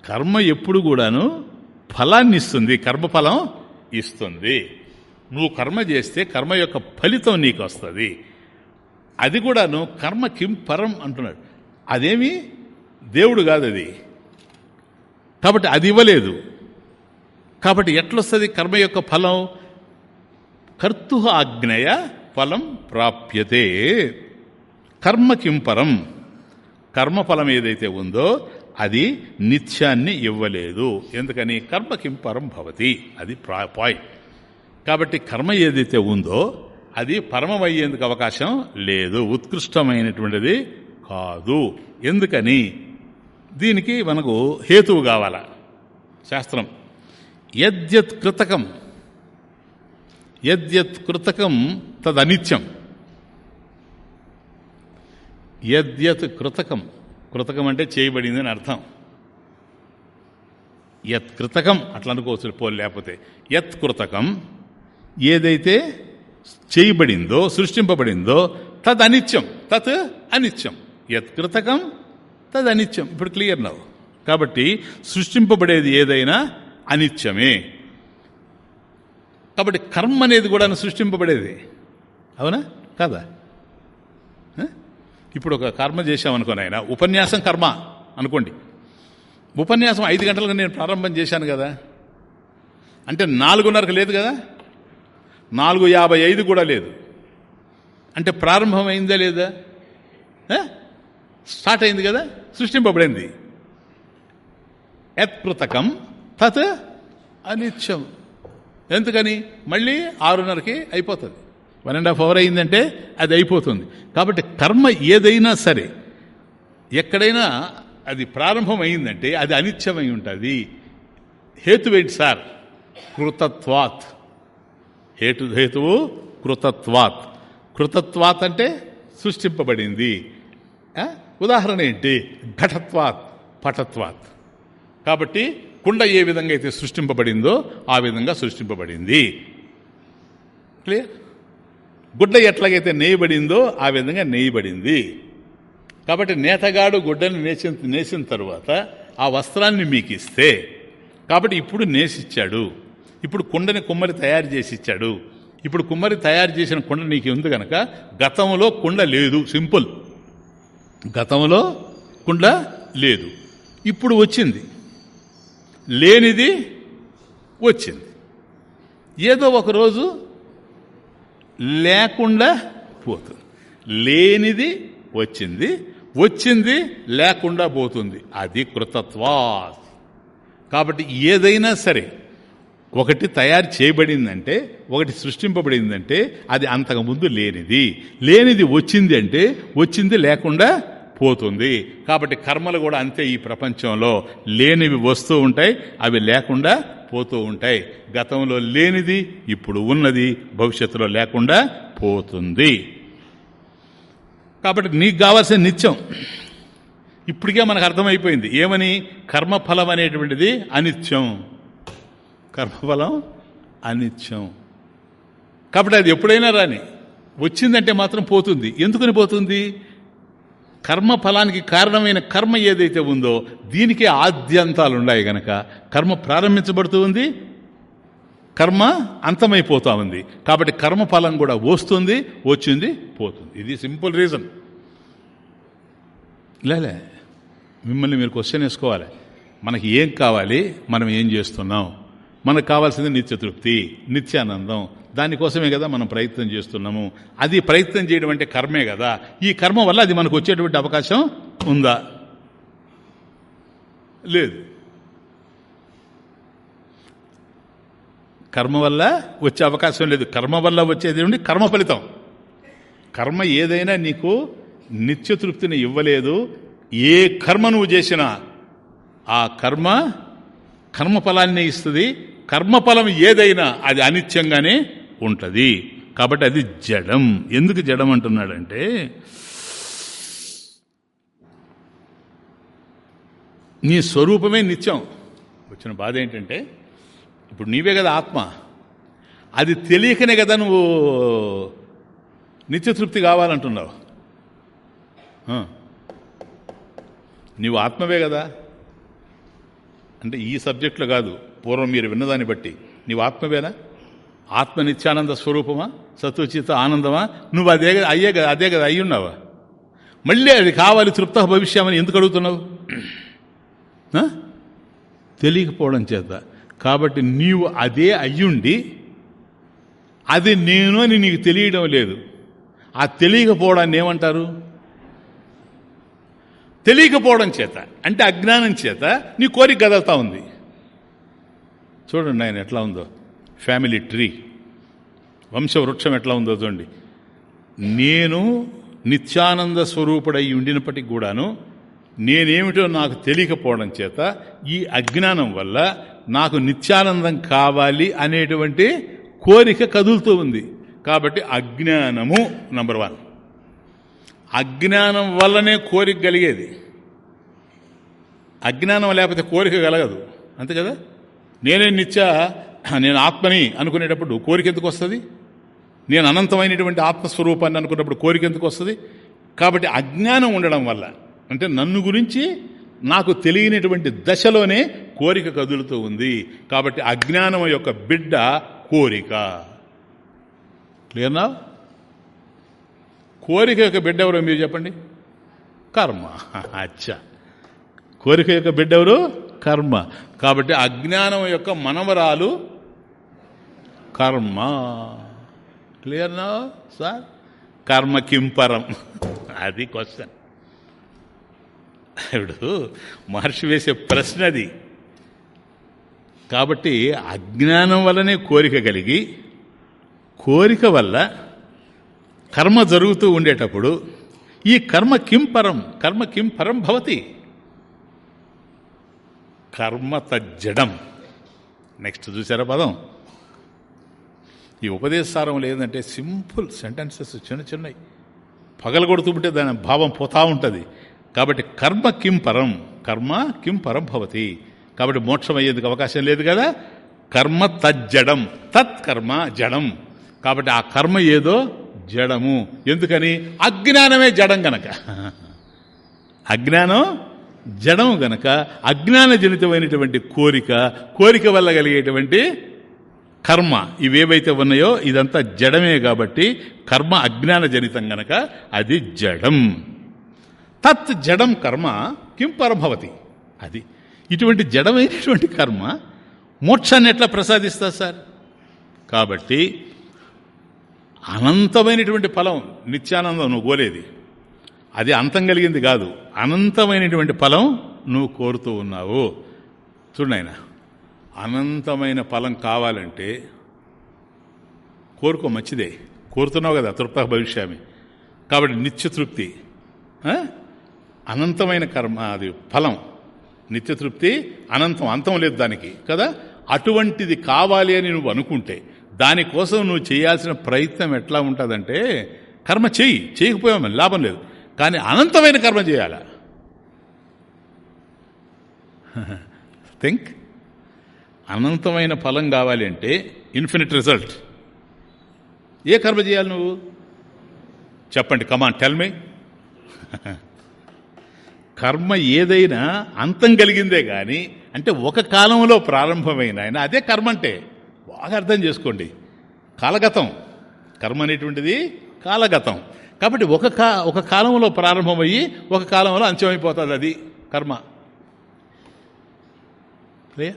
కర్మ ఎప్పుడు కూడాను ఫలాన్ని ఇస్తుంది కర్మఫలం ఇస్తుంది. నువ్వు కర్మ చేస్తే కర్మ యొక్క ఫలితం నీకు వస్తుంది అది కూడాను కర్మ కిం పరం అంటున్నాడు. అదేమి? దేవుడు కాదు అది. కాబట్టి అది ఇవ్వలేదు. కాబట్టి ఎట్లొస్తుంది కర్మ యొక్క ఫలం? కర్తు ఆజ్ఞయ ఫలం ప్రాప్యతే. కర్మ కిం పరం? కర్మఫలం ఏదైతే ఉందో అది నిత్యాన్ని ఇవ్వలేదు. ఎందుకని? కర్మ కిం పరం భవతి. అది పాయింట్. కాబట్టి కర్మ ఏదైతే ఉందో అది పరమమయ్యేందుకు అవకాశం లేదు. ఉత్కృష్టమైనటువంటిది కాదు. ఎందుకని? దీనికి మనకు హేతువు కావాల. శాస్త్రం. యద్యత్ కృతకం. యద్యత్ కృతకం తదనిత్యం. యద్యత్ కృతకం. కృతకం అంటే చేయబడింది అని అర్థం. యత్ కృతకం అట్లా అనుకోవచ్చు పోలు లేకపోతే. యత్ కృతకం ఏదైతే చేయబడిందో సృష్టింపబడిందో తద్ అనిత్యం తత్ అనిత్యం. యత్కృతకం తద్ అనిత్యం ఇప్పుడు క్లియర్ నవ్వు కాబట్టి సృష్టింపబడేది ఏదైనా అనిత్యమే. కాబట్టి కర్మ అనేది కూడా సృష్టింపబడేది. అవునా? కాదా? ఇప్పుడు ఒక కర్మ చేశామనుకోని ఆయన. ఉపన్యాసం కర్మ అనుకోండి. ఉపన్యాసం ఐదు గంటలకు నేను ప్రారంభం చేశాను కదా. అంటే నాలుగున్నరకు లేదు కదా? నాలుగు యాభై ఐదు కూడా లేదు. అంటే ప్రారంభమైందా లేదా? స్టార్ట్ అయింది కదా? సృష్టింపబడింది. యత్పృతకం తత్ అనిత్యం. ఎందుకని? మళ్ళీ ఆరున్నరకి అయిపోతుంది. వన్ అండ్ హాఫ్ అవర్ అయిందంటే అది అయిపోతుంది. కాబట్టి కర్మ ఏదైనా సరే ఎక్కడైనా అది ప్రారంభం అయిందంటే అది అనిత్యమై ఉంటుంది. హేతు ఏంటి సార్? కృతత్వాత్. హేతువు కృతత్వాత్. కృతత్వాత్ అంటే సృష్టింపబడింది. ఉదాహరణ ఏంటి? ఘటత్వాత్ పటత్వాత్. కాబట్టి కుండ ఏ విధంగా అయితే సృష్టింపబడిందో ఆ విధంగా సృష్టింపబడింది. క్లియర్? గుడ్డ ఎట్లాగైతే నేయబడిందో ఆ విధంగా నేయబడింది. కాబట్టి నేతగాడు గుడ్డని నేసిన నేసిన తర్వాత ఆ వస్త్రాన్ని మీకు ఇస్తే కాబట్టి ఇప్పుడు నేసిచ్చాడు. ఇప్పుడు కుండని కుమ్మరి తయారు చేసి ఇచ్చాడు. ఇప్పుడు కుమ్మరి తయారు చేసిన కుండ నీకు ఉంది కనుక గతంలో కుండ లేదు సింపుల్. గతంలో కుండ లేదు. ఇప్పుడు వచ్చింది. లేనిది వచ్చింది. ఏదో ఒకరోజు లేకుండా పోతుంది. లేనిది వచ్చింది వచ్చింది లేకుండా పోతుంది. అది కృతత్వా కాబట్టి ఏదైనా సరే ఒకటి తయారు చేయబడిందంటే ఒకటి సృష్టింపబడిందంటే అది అంతకుముందు లేనిది. లేనిది వచ్చింది అంటే వచ్చింది లేకుండా పోతుంది. కాబట్టి కర్మలు కూడా అంతే ఈ ప్రపంచంలో. లేనివి వస్తూ ఉంటాయి అవి లేకుండా పోతూ ఉంటాయి. గతంలో లేనిది ఇప్పుడు ఉన్నది భవిష్యత్తులో లేకుండా పోతుంది. కాబట్టి నీకు కావాల్సిన నిత్యం. ఇప్పటికే మనకు అర్థమైపోయింది. ఏమని? కర్మఫలం అనేటువంటిది అనిత్యం. కర్మఫలం అనిత్యం. కాబట్టి అది ఎప్పుడైనా రాని వచ్చిందంటే మాత్రం పోతుంది. ఎందుకని పోతుంది? కర్మ ఫలానికి కారణమైన కర్మ ఏదైతే ఉందో దీనికే ఆద్యంతాలు ఉన్నాయి గనక కర్మ ప్రారంభించబడుతూ ఉంది కర్మ అంతమైపోతూ ఉంది. కాబట్టి కర్మఫలం కూడా వస్తుంది వచ్చింది పోతుంది. ఇది సింపుల్ రీజన్. లేలే మిమ్మల్ని మీరు క్వశ్చన్ వేసుకోవాలి. మనకి ఏం కావాలి? మనం ఏం చేస్తున్నాం? మనకు కావాల్సింది నిత్య తృప్తి నిత్యానందం. దానికోసమే కదా మనం ప్రయత్నం చేస్తున్నాము. అది ప్రయత్నం చేయడం అంటే కర్మే కదా. ఈ కర్మ వల్ల అది మనకు వచ్చేటువంటి అవకాశం ఉందా? లేదు. కర్మ వల్ల వచ్చే అవకాశం లేదు. కర్మ వల్ల వచ్చేది ఉండి కర్మ ఫలితం. కర్మ ఏదైనా నీకు నిత్య తృప్తిని ఇవ్వలేదు. ఏ కర్మ నువ్వు చేసినా ఆ కర్మ కర్మఫలాన్ని ఇస్తుంది. కర్మఫలం ఏదైనా అది అనిత్యంగానే ఉంటుంది. కాబట్టి అది జడం. ఎందుకు జడం అంటున్నాడంటే నీ స్వరూపమే నిత్యం. వచ్చిన బాధ ఏంటంటే ఇప్పుడు నీవే కదా ఆత్మ. అది తెలియకనే కదా నువ్వు నిత్యతృప్తి కావాలంటున్నావు. నీవు ఆత్మవే కదా. అంటే ఈ సబ్జెక్టులో కాదు. పూర్వం మీరు విన్నదాన్ని బట్టి. నీవు ఆత్మవేనా? ఆత్మ నిత్యానంద స్వరూపమా? సత్వచిత ఆనందమా? నువ్వు అదే అయ్యే కదా అదే కదా అయ్యున్నావా మళ్ళీ అది కావాలి తృప్త భవిష్యమని ఎందుకు అడుగుతున్నావు? తెలియకపోవడం చేత. కాబట్టి నీవు అదే అయ్యుండి అది నేను అని నీకు తెలియడం లేదు. ఆ తెలియకపోవడాన్ని ఏమంటారు? తెలియకపోవడం చేత. అంటే అజ్ఞానం చేత. నీ కోరిక కదులుతా ఉంది. చూడండి ఆయన ఎట్లా ఉందో. ఫ్యామిలీ ట్రీ వంశవృక్షం ఎట్లా ఉందో చూడండి. నేను నిత్యానంద స్వరూపుడై ఉండినప్పటికి కూడాను నేనేమిటో నాకు తెలియకపోవడం చేత ఈ అజ్ఞానం వల్ల నాకు నిత్యానందం కావాలి అనేటువంటి కోరిక కదులుతూ ఉంది. కాబట్టి అజ్ఞానము నంబర్ వన్ అజ్ఞానం వల్లనే కోరిక కలిగేది. అజ్ఞానం లేకపోతే కోరిక కలగదు. అంతే కదా? నేనే నిత్య నేను ఆత్మని అనుకునేటప్పుడు కోరిక ఎందుకు వస్తుంది? నేను అనంతమైనటువంటి ఆత్మస్వరూపాన్ని అనుకున్నప్పుడు కోరిక ఎందుకు వస్తుంది? కాబట్టి అజ్ఞానం ఉండడం వల్ల అంటే నన్ను గురించి నాకు తెలియనటువంటి దశలోనే కోరిక కదులుతూ ఉంది. కాబట్టి అజ్ఞానం యొక్క బిడ్డ కోరిక. క్లియర్నా? కోరిక యొక్క బిడ్డ ఎవరో? మీరు చెప్పండి. కర్మ. అచ్చా. కోరిక యొక్క బిడ్డ ఎవరు? కర్మ. కాబట్టి అజ్ఞానం యొక్క మనవరాలు కర్మ. క్లియర్నా సార్ కర్మ కింపరం అది క్వశ్చన్ ఇప్పుడు మహర్షి వేసే ప్రశ్న అది. కాబట్టి అజ్ఞానం వల్లనే కోరిక కలిగి కోరిక వల్ల కర్మ జరుగుతూ ఉండేటప్పుడు ఈ కర్మ కింపరం కర్మ కింపరం భవతి. కర్మ తజ్జడం. నెక్స్ట్ చూసారా పదం? ఈ ఉపదేశారం లేదంటే సింపుల్ సెంటెన్సెస్ చిన్న చిన్నవి పగలగొడుతూ ఉంటే దాని భావం పోతా ఉంటుంది. కాబట్టి కర్మ కిం పరం కర్మ కిం పరం భవతి. కాబట్టి మోక్షం అయ్యేందుకు అవకాశం లేదు కదా? కర్మ తజ్జడం తత్కర్మ జడం. కాబట్టి ఆ కర్మ ఏదో జడము. ఎందుకని? అజ్ఞానమే జడం గనక. అజ్ఞానం జడం గనక అజ్ఞాన జనితమైనటువంటి కోరిక కోరిక వల్ల కలిగేటువంటి కర్మ ఇవేవైతే ఉన్నాయో ఇదంతా జడమే కాబట్టి కర్మ అజ్ఞాన జనితం గనక అది జడం. తత్ జడం కర్మ కిం పరభవతి. అది ఇటువంటి జడమైనటువంటి కర్మ మోక్షాన్ని ఎట్లా ప్రసాదిస్తా సార్? కాబట్టి అనంతమైనటువంటి ఫలం నిత్యానందం నువ్వు గోలేది అది అంతం కలిగింది కాదు. అనంతమైనటువంటి ఫలం నువ్వు కోరుతూ ఉన్నావు. చూడనాయన అనంతమైన ఫలం కావాలంటే కోరుకో మంచిదే. కోరుతున్నావు కదా తృప్త భవిష్యామి. కాబట్టి నిత్యతృప్తి అనంతమైన కర్మ అది ఫలం. నిత్యతృప్తి అనంతం అంతం లేదు దానికి కదా? అటువంటిది కావాలి అని నువ్వు అనుకుంటే దానికోసం నువ్వు చేయాల్సిన ప్రయత్నం ఎట్లా ఉంటుందంటే కర్మ చెయ్యి చేయకపోయామని లాభం లేదు. కానీ అనంతమైన కర్మ చేయాల? థింక్ అనంతమైన ఫలం కావాలి అంటే ఇన్ఫినిట్ రిజల్ట్ ఏ కర్మ చేయాలి నువ్వు? చెప్పండి కమాన్ టెల్ మీ కర్మ ఏదైనా అంతం కలిగిందే కానీ అంటే ఒక కాలంలో ప్రారంభమైన ఆయన అదే కర్మ అంటే బాగా అర్థం చేసుకోండి. కాలగతం. కర్మ అనేటువంటిది కాలగతం. కాబట్టి ఒక కా ఒక కాలంలో ప్రారంభమయ్యి ఒక కాలంలో అంత్యమైపోతుంది అది కర్మ. క్లియర్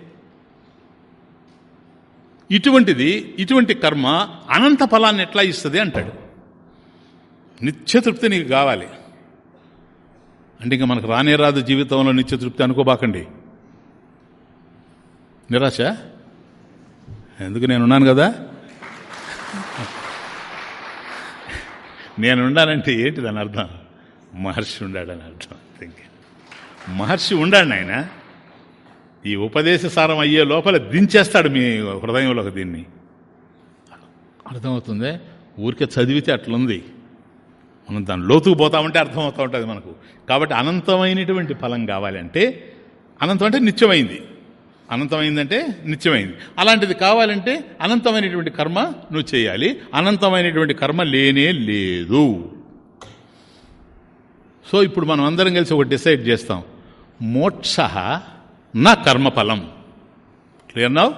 ఇటువంటిది ఇటువంటి కర్మ అనంత ఫలాన్ని ఎట్లా ఇస్తుంది అంటాడు. నిత్యతృప్తి నీకు కావాలి. అంటే ఇంకా మనకు రానే రాదు జీవితంలో నిత్యతృప్తి అనుకోబాకండి. నిరాశ? ఎందుకు నేనున్నాను కదా? నేనున్నానంటే ఏంటి దాని అర్థం? మహర్షి ఉండాడని అర్థం. థింక్ మహర్షి ఉండాడు ఆయన ఈ ఉపదేశ సారం అయ్యే లోపల దించేస్తాడు మీ హృదయంలోకి దీన్ని. అర్థమవుతుంది? ఊరికే చదివితే అట్లుంది. మనం దాని లోతుకు పోతామంటే అర్థమవుతూ ఉంటుంది మనకు. కాబట్టి అనంతమైనటువంటి ఫలం కావాలంటే అనంతం అంటే నిత్యమైంది. అనంతమైందంటే నిత్యమైంది. అలాంటిది కావాలంటే అనంతమైనటువంటి కర్మ నువ్వు చేయాలి. అనంతమైనటువంటి కర్మ లేనే లేదు. సో ఇప్పుడు మనం అందరం కలిసి ఒకటి డిసైడ్ చేస్తాం. మోక్ష నా కర్మఫలం. క్లియర్ నవ్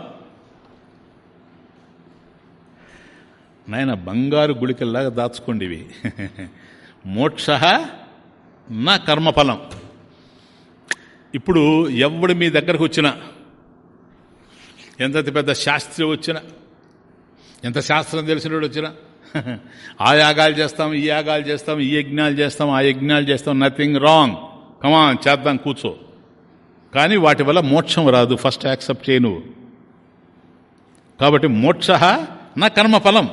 నాయన బంగారు గుళికల్లాగా దాచుకోండి ఇవి. మోక్ష నా కర్మఫలం. ఇప్పుడు ఎవడు మీ దగ్గరకు వచ్చినా ఎంత పెద్ద శాస్త్రి వచ్చినా ఎంత శాస్త్రం తెలిసినోడు వచ్చినా ఆ యాగాలు చేస్తాం ఈ యాగాలు చేస్తాం ఈ యజ్ఞాలు చేస్తాం ఆ యజ్ఞాలు చేస్తాం నథింగ్ రాంగ్ కమాన్ చేద్దాం కూర్చో. కానీ వాటి వల్ల మోక్షం రాదు ఫస్ట్ యాక్సెప్ట్ చేయను. నువ్వు కాబట్టి మోక్ష నా కర్మఫలం.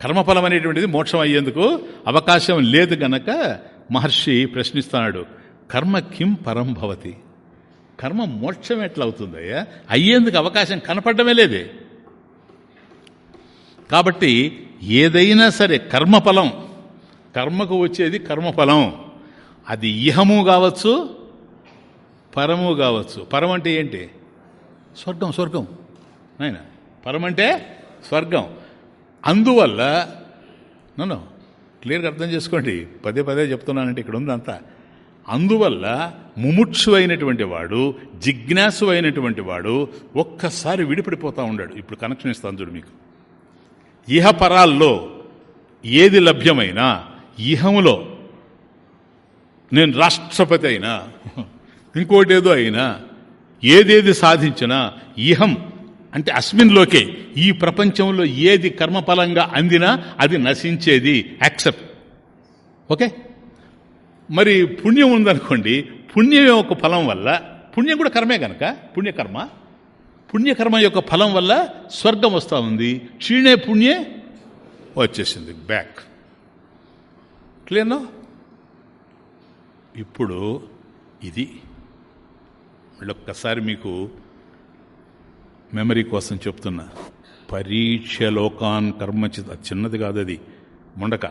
కర్మఫలం అనేటువంటిది మోక్షం అయ్యేందుకు అవకాశం లేదు గనక మహర్షి ప్రశ్నిస్తున్నాడు కర్మ కిం పరం భవతి? కర్మ మోక్షం ఎట్లా అవుతుందయ్యా అయ్యేందుకు అవకాశం కనపడమే లేదే. కాబట్టి ఏదైనా సరే కర్మఫలం. కర్మకు వచ్చేది కర్మఫలం. అది ఇహము కావచ్చు పరము కావచ్చు. పరం అంటే ఏంటి? స్వర్గం స్వర్గం. ఆయన పరం అంటే స్వర్గం. అందువల్ల నన్ను క్లియర్గా అర్థం చేసుకోండి. పదే పదే చెప్తున్నానంటే ఇక్కడ ఉందంతా. అందువల్ల ముముక్షు అయినటువంటి వాడు జిజ్ఞాసు అయినటువంటి వాడు ఒక్కసారి విడిపడిపోతూ ఉన్నాడు ఇప్పుడు కనెక్షన్ ఇస్తాను చూడు మీకు. ఇహపరాల్లో ఏది లభ్యమైనా ఇహములో నేను రాష్ట్రపతి అయినా ఇంకోటి ఏదో అయినా ఏదేది సాధించినా ఇహం అంటే అస్మిన్లోకే ఈ ప్రపంచంలో ఏది కర్మఫలంగా అందినా అది నశించేది. యాక్సెప్ట్. ఓకే? మరి పుణ్యం ఉందనుకోండి పుణ్యం యొక్క ఫలం వల్ల పుణ్యం కూడా కర్మే కనుక పుణ్యకర్మ పుణ్యకర్మ యొక్క ఫలం వల్ల స్వర్గం వస్తూ ఉంది. క్షీణే పుణ్యే వచ్చేసింది బ్యాక్. క్లియర్నా ఇప్పుడు ఇది మళ్ళొక్కసారి మీకు మెమరీ కోసం చెప్తున్నా. పరీక్షలోకాన్ కర్మచిత చిన్నది కాదు అది ముండక.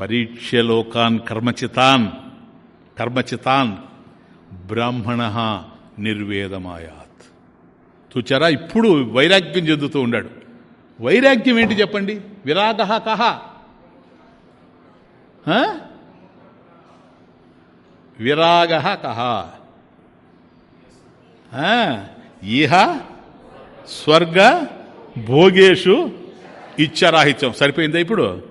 పరీక్షలోకాన్ కర్మచితాన్. కర్మచితాన్ బ్రాహ్మణ నిర్వేదమాయాత్. చూచారా? ఇప్పుడు వైరాగ్యం చెందుతూ ఉన్నాడు. వైరాగ్యం ఏంటి చెప్పండి? విరాగ కహ విరాగ కహ ఇహ? స్వర్గ? భోగేషు? ఇచ్చరాహిత్యం. సరిపోయిందా ఇప్పుడు?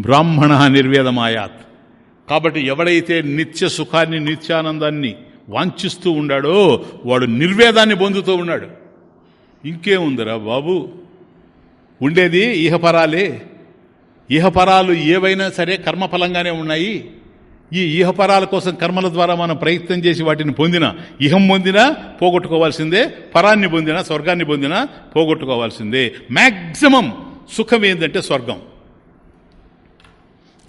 బ్రాహ్మణ నిర్వేదమాయాత్. కాబట్టి ఎవడైతే నిత్య సుఖాన్ని నిత్యానందాన్ని వాంఛిస్తూ ఉన్నాడో వాడు నిర్వేదాన్ని పొందుతూ ఉన్నాడు. ఇంకేముందిరా బాబు? ఉండేది ఈహపరాలే ఈహపరాలు ఏవైనా సరే కర్మఫలంగానే ఉన్నాయి. ఈ ఈహపరాల కోసం కర్మల ద్వారా మనం ప్రయత్నం చేసి వాటిని పొందిన ఇహం పొందినా పోగొట్టుకోవాల్సిందే పరాన్ని పొందినా స్వర్గాన్ని పొందినా పోగొట్టుకోవాల్సిందే. మ్యాక్సిమం సుఖం ఏంటంటే స్వర్గం.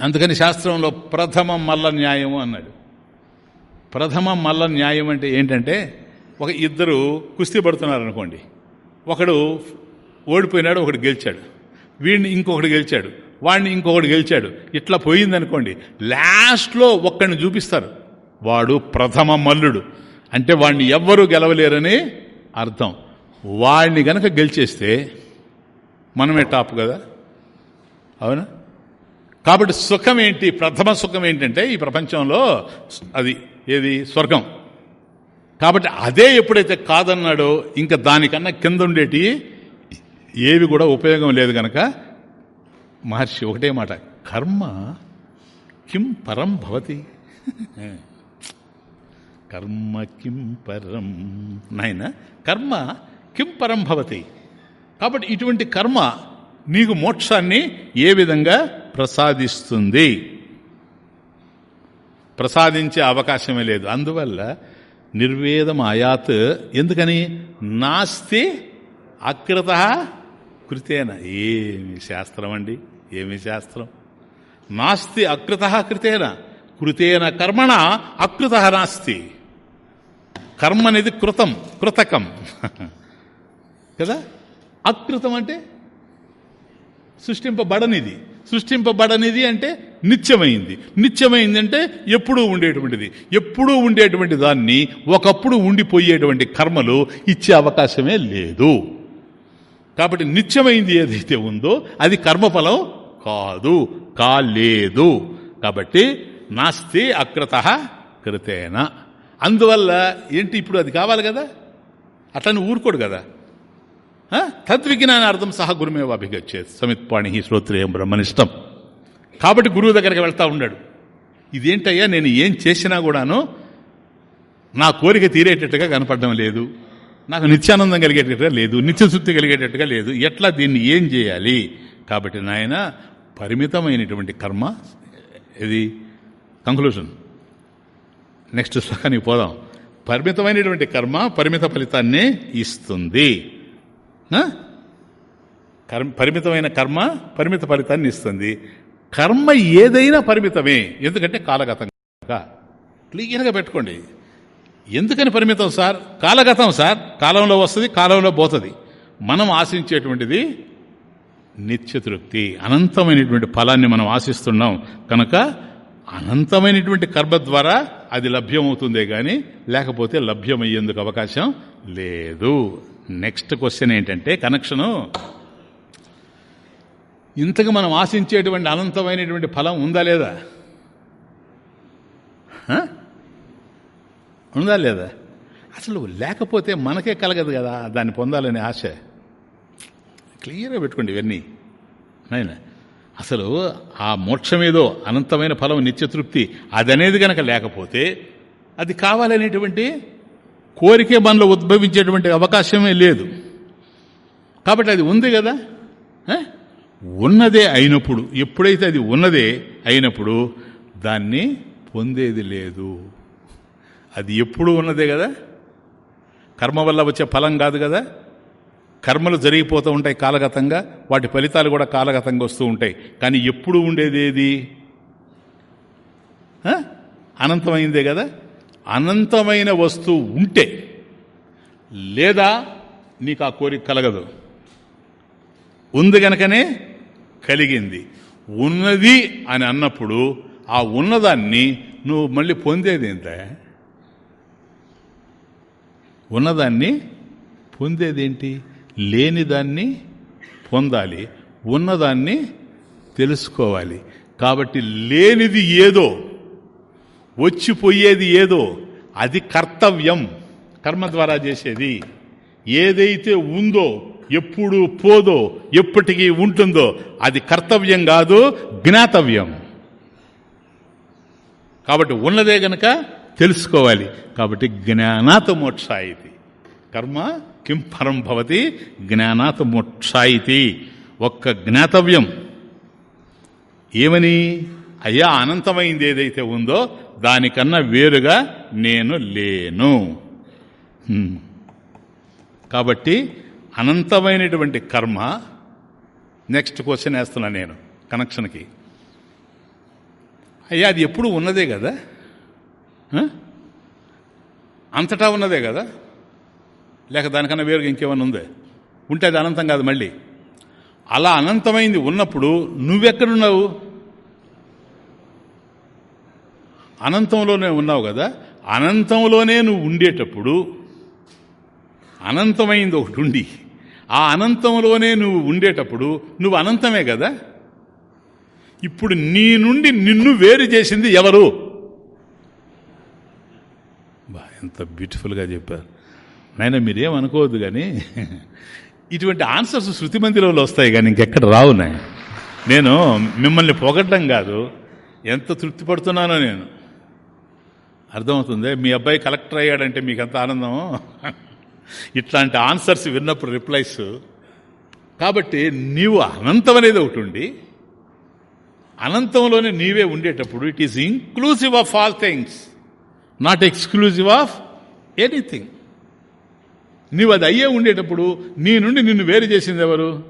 అందుకని శాస్త్రంలో ప్రథమ మల్ల న్యాయము అన్నాడు. ప్రథమ మల్ల న్యాయం అంటే ఏంటంటే ఒక ఇద్దరు కుస్తీ పడుతున్నారు అనుకోండి ఒకడు ఓడిపోయినాడు ఒకడు గెలిచాడు. వీడిని ఇంకొకటి గెలిచాడు వాడిని ఇంకొకటి గెలిచాడు. ఇట్లా పోయిందనుకోండి లాస్ట్లో ఒక్కడిని చూపిస్తారు. వాడు ప్రథమ మల్లుడు. అంటే వాడిని ఎవ్వరూ గెలవలేరని అర్థం. వాడిని గనక గెలిచేస్తే మనమే టాప్ కదా? అవునా? కాబట్టి సుఖం ఏంటి? ప్రథమ సుఖం ఏంటంటే ఈ ప్రపంచంలో అది ఏది? స్వర్గం. కాబట్టి అదే ఎప్పుడైతే కాదన్నాడో ఇంకా దానికన్నా కింద ఉండేటి ఏవి కూడా ఉపయోగం లేదు గనక. మహర్షి ఒకటే మాట కర్మ కిం పరం భవతి? కర్మ కిం పరం. నాయన కర్మ కిం పరం భవతి? కాబట్టి ఇటువంటి కర్మ నీకు మోక్షాన్ని ఏ విధంగా ప్రసాదిస్తుంది? ప్రసాదించే అవకాశమే లేదు. అందువల్ల నిర్వేదం ఆయాత్ ఎందుకని? నాస్తి అకృత కృతేన. ఏమి శాస్త్రం అండి? ఏమి శాస్త్రం? నాస్తి అకృత కృతేన. కృతేన కర్మణ అకృత నాస్తి. కర్మ అనేది కృతం కృతకం. కదా? అకృతం అంటే సృష్టింపబడనిది. సృష్టింపబడనిది అంటే నిత్యమైంది. నిత్యమైంది అంటే ఎప్పుడూ ఉండేటువంటిది. ఎప్పుడూ ఉండేటువంటి దాన్ని ఒకప్పుడు ఉండిపోయేటువంటి కర్మలు ఇచ్చే అవకాశమే లేదు. కాబట్టి నిత్యమైంది ఏదైతే ఉందో అది కర్మఫలం కాదు కాలేదు. కాబట్టి నాస్తి అకృత కృతేన. అందువల్ల ఏంటి ఇప్పుడు అది కావాలి కదా? అట్లని ఊరుకోడు కదా? తద్విజ్ఞానార్థం సహా గురుమేవ అభిగచ్చేది సమిత్పాణి శ్రోత్రేయం బ్రహ్మనిష్టం. కాబట్టి గురువు దగ్గరికి వెళ్తా ఉన్నాడు ఇదేంటయ్యా నేను ఏం చేసినా కూడాను నా కోరిక తీరేటట్టుగా కనపడడం లేదు. నాకు నిత్యానందం కలిగేటట్టుగా లేదు నిత్యశుద్ధి కలిగేటట్టుగా లేదు. ఎట్లా దీన్ని ఏం చేయాలి? కాబట్టి నాయన పరిమితమైనటువంటి కర్మ ఇది కంక్లూషన్ నెక్స్ట్ శ్లోకానికి పోదాం. పరిమితమైనటువంటి కర్మ పరిమిత ఫలితాన్ని ఇస్తుంది. కర్మ పరిమితమైన కర్మ పరిమిత ఫలితాన్ని ఇస్తుంది. కర్మ ఏదైనా పరిమితమే. ఎందుకంటే కాలగతంగా క్లియర్గా పెట్టుకోండి. ఎందుకని పరిమితం సార్? కాలగతం సార్. కాలంలో వస్తుంది కాలంలో పోతుంది. మనం ఆశించేటువంటిది నిత్యతృప్తి అనంతమైనటువంటి ఫలాన్ని మనం ఆశిస్తున్నాం. కనుక అనంతమైనటువంటి కర్మ ద్వారా అది లభ్యమవుతుందే కానీ లేకపోతే లభ్యమయ్యేందుకు అవకాశం లేదు. నెక్స్ట్ క్వశ్చన్ ఏంటంటే కనెక్షను ఇంతకు మనం ఆశించేటువంటి అనంతమైనటువంటి ఫలం ఉందా లేదా? ఉందా లేదా? అసలు లేకపోతే మనకే కలగదు కదా దాన్ని పొందాలనే ఆశ. క్లియర్గా పెట్టుకోండి ఇవన్నీ. అయినా అసలు ఆ మోక్షమేదో అనంతమైన ఫలం నిత్యతృప్తి అదనేది కనుక లేకపోతే అది కావాలనేటువంటి కోరికే మనలో ఉద్భవించేటువంటి అవకాశమే లేదు. కాబట్టి అది ఉంది కదా? ఉన్నదే అయినప్పుడు ఎప్పుడైతే అది ఉన్నదే అయినప్పుడు దాన్ని పొందేది లేదు. అది ఎప్పుడు ఉన్నదే కదా? కర్మ వల్ల వచ్చే ఫలం కాదు కదా? కర్మలు జరిగిపోతూ ఉంటాయి కాలగతంగా వాటి ఫలితాలు కూడా కాలగతంగా వస్తూ ఉంటాయి. కానీ ఎప్పుడు ఉండేది ఏది? అనంతమైందే కదా? అనంతమైన వస్తువు ఉంటే లేదా నీకు ఆ కోరిక కలగదు. ఉంది గనకనే కలిగింది. ఉన్నది అని అన్నప్పుడు ఆ ఉన్నదాన్ని నువ్వు మళ్ళీ పొందేది ఏంట? ఉన్నదాన్ని పొందేదేంటి లేనిదాన్ని పొందాలి. ఉన్నదాన్ని తెలుసుకోవాలి. కాబట్టి లేనిది ఏదో వచ్చిపోయేది ఏదో అది కర్తవ్యం. కర్మ ద్వారా చేసేది. ఏదైతే ఉందో ఎప్పుడు పోదో ఎప్పటికీ ఉంటుందో అది కర్తవ్యం కాదు జ్ఞాతవ్యం. కాబట్టి ఉన్నదే గనక తెలుసుకోవాలి. కాబట్టి జ్ఞానాత మోక్షాయితి కర్మ కిం పరం భవతి జ్ఞానాత్ మోక్షాయితి ఒక్క జ్ఞాతవ్యం. ఏమని? అయ్యా అనంతమైంది ఏదైతే ఉందో దానికన్నా వేరుగా నేను లేను. కాబట్టి అనంతమైనటువంటి కర్మ నెక్స్ట్ క్వశ్చన్ వేస్తున్నా నేను కనెక్షన్కి. అయ్యా అది ఎప్పుడు ఉన్నదే కదా? అంతటా ఉన్నదే కదా? లేక దానికన్నా వేరుగా ఇంకేమైనా ఉందే? ఉంటే అది అనంతం కాదు మళ్ళీ. అలా అనంతమైంది ఉన్నప్పుడు నువ్వెక్కడున్నావు? అనంతంలోనే ఉన్నావు కదా అనంతంలోనే నువ్వు ఉండేటప్పుడు అనంతమైంది ఒకటి ఉండి ఆ అనంతంలోనే నువ్వు ఉండేటప్పుడు నువ్వు అనంతమే కదా? ఇప్పుడు నీ నుండి నిన్ను వేరు చేసింది ఎవరు? బా ఎంత బ్యూటిఫుల్గా చెప్పారు. నాయన మీరేమనుకోవద్దు కానీ ఇటువంటి ఆన్సర్స్ శృతి మందిరంలో వస్తాయి కానీ ఇంకెక్కడ రావు నాయన. నేను మిమ్మల్ని పొగడ్డం కాదు ఎంత తృప్తి పడుతున్నానో నేను. అర్థమవుతుంది? మీ అబ్బాయి కలెక్టర్ అయ్యాడంటే మీకు ఎంత ఆనందం ఇట్లాంటి ఆన్సర్స్ విన్నప్పుడు రిప్లైస్. కాబట్టి నీవు అనంతం అనేది ఒకటి ఉండి అనంతంలోనే నీవే ఉండేటప్పుడు it is inclusive of all things not exclusive of anything నీవు అది అయ్యే ఉండేటప్పుడు నీ నుండి నిన్ను వేరు చేసింది ఎవరు?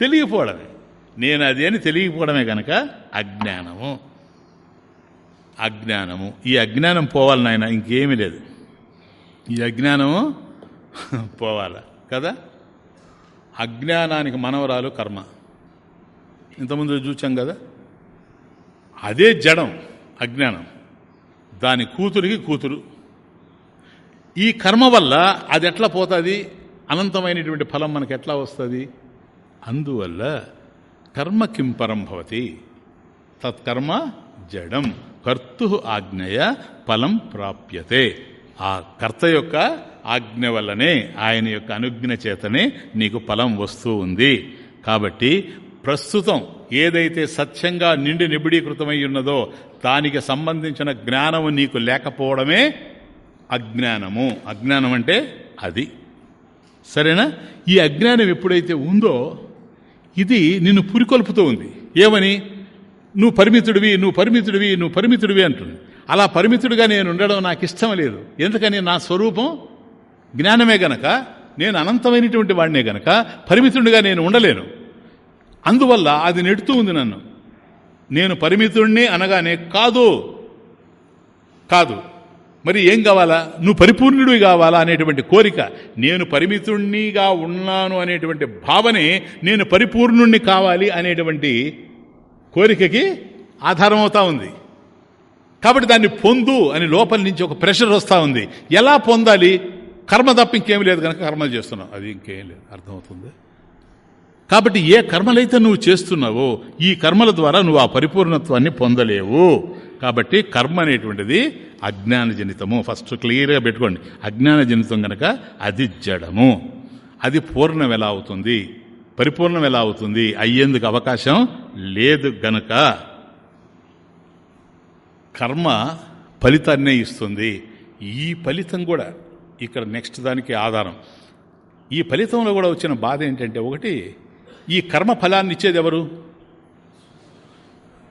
తెలియకపోవడమే. నేను అది అని తెలియకపోవడమే కనుక అజ్ఞానము. అజ్ఞానము. ఈ అజ్ఞానం పోవాలి నాయన ఇంకేమీ లేదు. ఈ అజ్ఞానము పోవాల కదా? అజ్ఞానానికి మనవరాలు కర్మ. ఇంతకుముందు చూచాం కదా? అదే జడం అజ్ఞానం. దాని కూతురికి కూతురు. ఈ కర్మ వల్ల అది ఎట్లా పోతుంది? అనంతమైనటువంటి ఫలం మనకు ఎట్లా వస్తుంది? అందువల్ల కర్మ కింపరం భవతి? తత్కర్మ జడం. కర్తు ఆజ్ఞయ ఫలం ప్రాప్యతే. ఆ కర్త యొక్క ఆజ్ఞ వల్లనే ఆయన యొక్క అనుజ్ఞ చేతనే నీకు ఫలం వస్తూ ఉంది. కాబట్టి ప్రస్తుతం ఏదైతే సత్యంగా నిండి నిబిడీకృతమై ఉన్నదో దానికి సంబంధించిన జ్ఞానము నీకు లేకపోవడమే అజ్ఞానము. అజ్ఞానం అంటే అది. సరేనా? ఈ అజ్ఞానం ఎప్పుడైతే ఉందో ఇది నిన్ను పురికొల్పుతూ ఉంది. ఏమని? నువ్వు పరిమితుడివి నువ్వు పరిమితుడివి నువ్వు పరిమితుడివి అంటుంది. అలా పరిమితుడిగా నేను ఉండడం నాకు ఇష్టం లేదు. ఎందుకని? నా స్వరూపం జ్ఞానమే గనక నేను అనంతమైనటువంటి వాడినే గనక పరిమితుడిగా నేను ఉండలేను. అందువల్ల అది నెడుతూ ఉంది నన్ను. నేను పరిమితుడిని అనగానే కాదు. కాదు. మరి ఏం కావాలా? నువ్వు పరిపూర్ణుడివి కావాలా అనేటువంటి కోరిక. నేను పరిమితుణ్ణిగా ఉన్నాను అనేటువంటి భావనే నేను పరిపూర్ణుణ్ణి కావాలి అనేటువంటి కోరికకి ఆధారం అవుతా ఉంది. కాబట్టి దాన్ని పొందు అని లోపల నుంచి ఒక ప్రెషర్ వస్తూ ఉంది. ఎలా పొందాలి? కర్మ తప్ప ఇంకేం లేదు కనుక కర్మలు చేస్తున్నావు. అది ఇంకేం లేదు. అర్థమవుతుంది? కాబట్టి ఏ కర్మలైతే నువ్వు చేస్తున్నావో ఈ కర్మల ద్వారా నువ్వు ఆ పరిపూర్ణత్వాన్ని పొందలేవు. కాబట్టి కర్మ అనేటువంటిది అజ్ఞానజనితము. ఫస్ట్ క్లియర్గా పెట్టుకోండి. అజ్ఞానజనితం గనక అది జడము. అది పూర్ణం ఎలా అవుతుంది? పరిపూర్ణం ఎలా అవుతుంది? అయ్యేందుకు అవకాశం లేదు గనక. కర్మ ఫలితాన్నే ఇస్తుంది. ఈ ఫలితం కూడా ఇక్కడ నెక్స్ట్ దానికి ఆధారం. ఈ ఫలితంలో కూడా వచ్చిన బాధ ఏంటంటే ఒకటి ఈ కర్మ ఫలాన్ని ఇచ్చేది ఎవరు?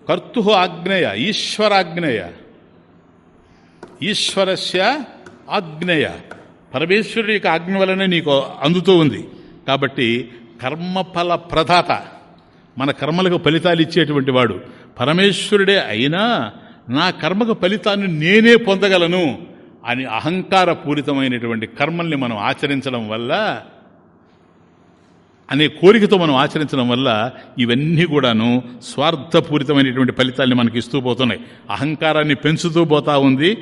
కర్తు ఆగ్నేయ ఈశ్వరాగ్నేయ. ఈశ్వరస్య ఆగ్నేయ. పరమేశ్వరుడి యొక్క ఆజ్ఞ వలనే నీకు అందుతూ ఉంది. కాబట్టి కర్మఫల ప్రదాత మన కర్మలకు ఫలితాలు ఇచ్చేటువంటి వాడు. పరమేశ్వరుడే అయినా నా కర్మకు ఫలితాన్ని నేనే పొందగలను అని అహంకారపూరితమైనటువంటి కర్మల్ని మనం ఆచరించడం వల్ల అనే కోరికతో మనం ఆచరించడం వల్ల ఇవన్నీ కూడాను స్వార్థపూరితమైనటువంటి ఫలితాల్ని మనకి ఇస్తూ పోతున్నాయి. అహంకారాన్ని పెంచుతూ పోతా ఉంది.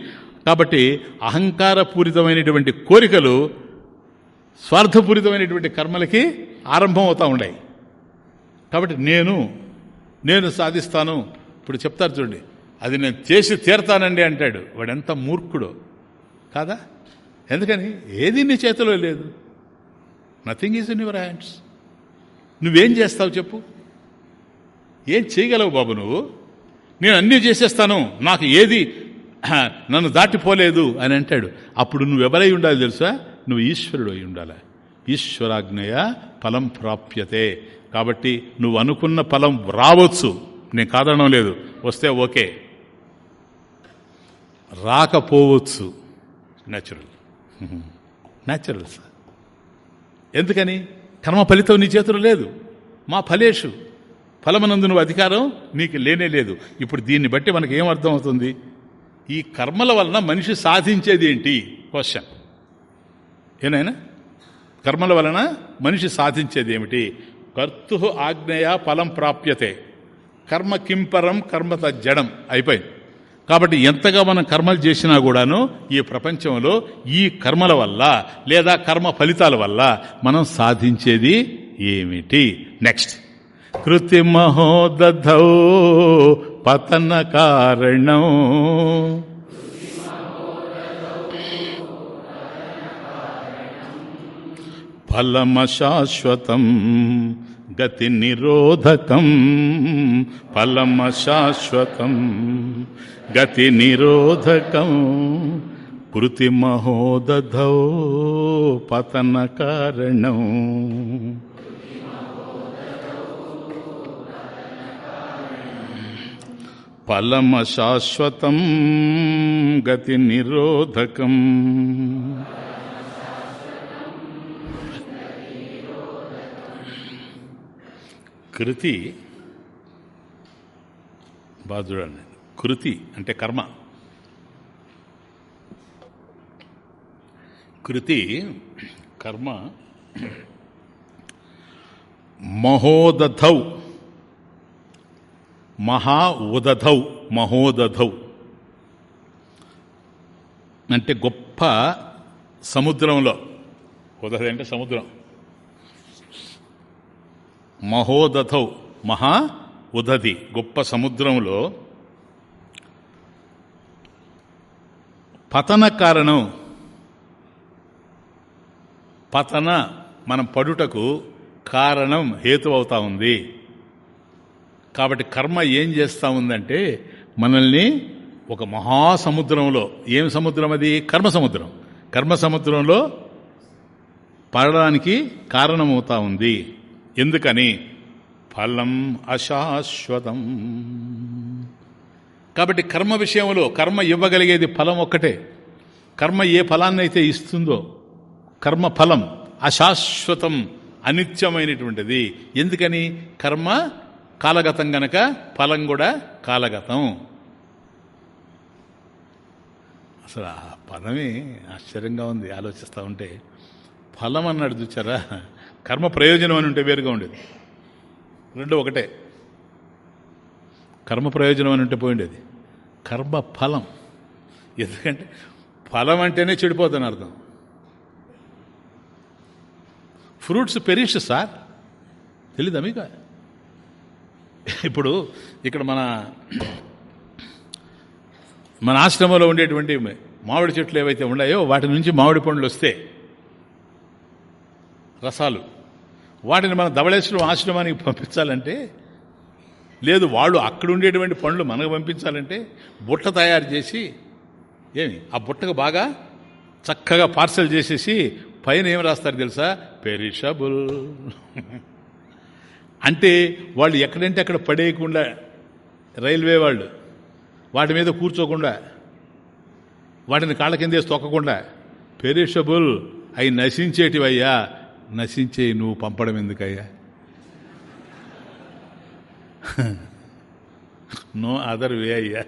కాబట్టి అహంకారపూరితమైనటువంటి కోరికలు స్వార్థపూరితమైనటువంటి కర్మలకి ఆరంభం అవుతూ ఉన్నాయి. కాబట్టి నేను నేను సాధిస్తాను. ఇప్పుడు చెప్తారు చూడండి. అది నేను చేసి తీరతానండి అంటాడు. వాడెంత మూర్ఖుడు. కాదా? ఎందుకని? ఏది నీ చేతిలో లేదు. Nothing is in your hands నువ్వేం చేస్తావు చెప్పు? ఏం చేయగలవు బాబు నువ్వు? నేను అన్నీ చేసేస్తాను నాకు ఏది నన్ను దాటిపోలేదు అని అంటాడు. అప్పుడు నువ్వు ఎవరై ఉండాలి తెలుసా? నువ్వు ఈశ్వరుడు అయి ఉండాలి. ఈశ్వరాజ్ఞయ ఫలం ప్రాప్యతే. కాబట్టి నువ్వు అనుకున్న ఫలం రావచ్చు. నేను కాదనడం లేదు. వస్తే ఓకే. రాకపోవచ్చు. న్యాచురల్ న్యాచురల్ సార్ ఎందుకని? కర్మ ఫలితం నీ చేతులు లేదు. మా ఫలేషు. ఫలమనందు నువ్వు అధికారం నీకు లేనే లేదు. ఇప్పుడు దీన్ని బట్టి మనకి ఏం అర్థమవుతుంది ఈ కర్మల వలన మనిషి సాధించేది ఏంటి? క్వశ్చన్ ఏనాయనా? కర్మల వలన మనిషి సాధించేది ఏమిటి? కర్తు ఆజ్ఞయ ఫలం ప్రాప్యతే. కర్మ కింపరం కర్మత జడం అయిపోయింది. కాబట్టి ఎంతగా మనం కర్మలు చేసినా కూడాను ఈ ప్రపంచంలో ఈ కర్మల వల్ల లేదా కర్మ ఫలితాల వల్ల మనం సాధించేది ఏమిటి? నెక్స్ట్ కృతిమహోదౌ పతన కారణం. ఫలమశాశ్వతం. గతి నిరోధకం ఫలమ శాశ్వతం గతి నిరోధకం కృతి మహోదధౌ పతన కారణం. ఫలమ శాశ్వతం గతి నిరోధకం. కృతి బాధుడు అన్నాడు కృతి అంటే కర్మ. కృతి కర్మ మహోదధౌ మహా ఉదధౌ మహోదధౌ. అంటే గొప్ప సముద్రంలో. ఉదధ అంటే సముద్రం. మహోదథౌ మహా ఉదధి. గొప్ప సముద్రంలో పతన కారణం పతన మనం పడుటకు కారణం హేతు అవుతా ఉంది. కాబట్టి కర్మ ఏం చేస్తూ ఉందంటే మనల్ని ఒక మహాసముద్రంలో ఏం సముద్రం అది? కర్మ సముద్రం. కర్మ సముద్రంలో పడడానికి కారణమవుతా ఉంది. ఎందుకని? ఫలం అశాశ్వతం. కాబట్టి కర్మ విషయంలో కర్మ ఇవ్వగలిగేది ఫలం ఒక్కటే. కర్మ ఏ ఫలాన్ని అయితే ఇస్తుందో కర్మ ఫలం అశాశ్వతం అనిత్యమైనటువంటిది. ఎందుకని? కర్మ కాలగతం గనక ఫలం కూడా కాలగతం. అసలు ఆ పదమే ఆశ్చర్యంగా ఉంది. ఆలోచిస్తూ ఉంటే ఫలం అన్నాడు చూచారా? కర్మ ప్రయోజనం అని ఉంటే వేరుగా ఉండేది. రెండు ఒకటే. కర్మ ప్రయోజనం అని ఉంటే పోయిండేది కర్మ ఫలం. ఎందుకంటే ఫలం అంటేనే చెడిపోతుంది అర్థం. Fruits perish sir. తెలీదా మీకు? ఇప్పుడు ఇక్కడ మన మన ఆశ్రమంలో ఉండేటువంటి మామిడి చెట్లు ఏవైతే ఉన్నాయో వాటి నుంచి మామిడి పండ్లు వస్తే రసాలు వాటిని మనం ధవళేశ్వరం ఆశ్రమానికి పంపించాలంటే లేదు వాళ్ళు అక్కడ ఉండేటువంటి పనులు మనకు పంపించాలంటే బుట్ట తయారు చేసి ఏమి ఆ బుట్టకు బాగా చక్కగా పార్సల్ చేసేసి పైన ఏం రాస్తారు తెలుసా? పెరిషబుల్. అంటే వాళ్ళు ఎక్కడంటే అక్కడ పడేయకుండా రైల్వే వాళ్ళు వాటి మీద కూర్చోకుండా వాటిని కాళ్ళ కిందేసి తొక్కకుండా పెరిషబుల్ అవి నశించేటివయ్యా. నశించే నువ్వు పంపడం ఎందుకయ్యా? నో అదర్ వే అయ్యా.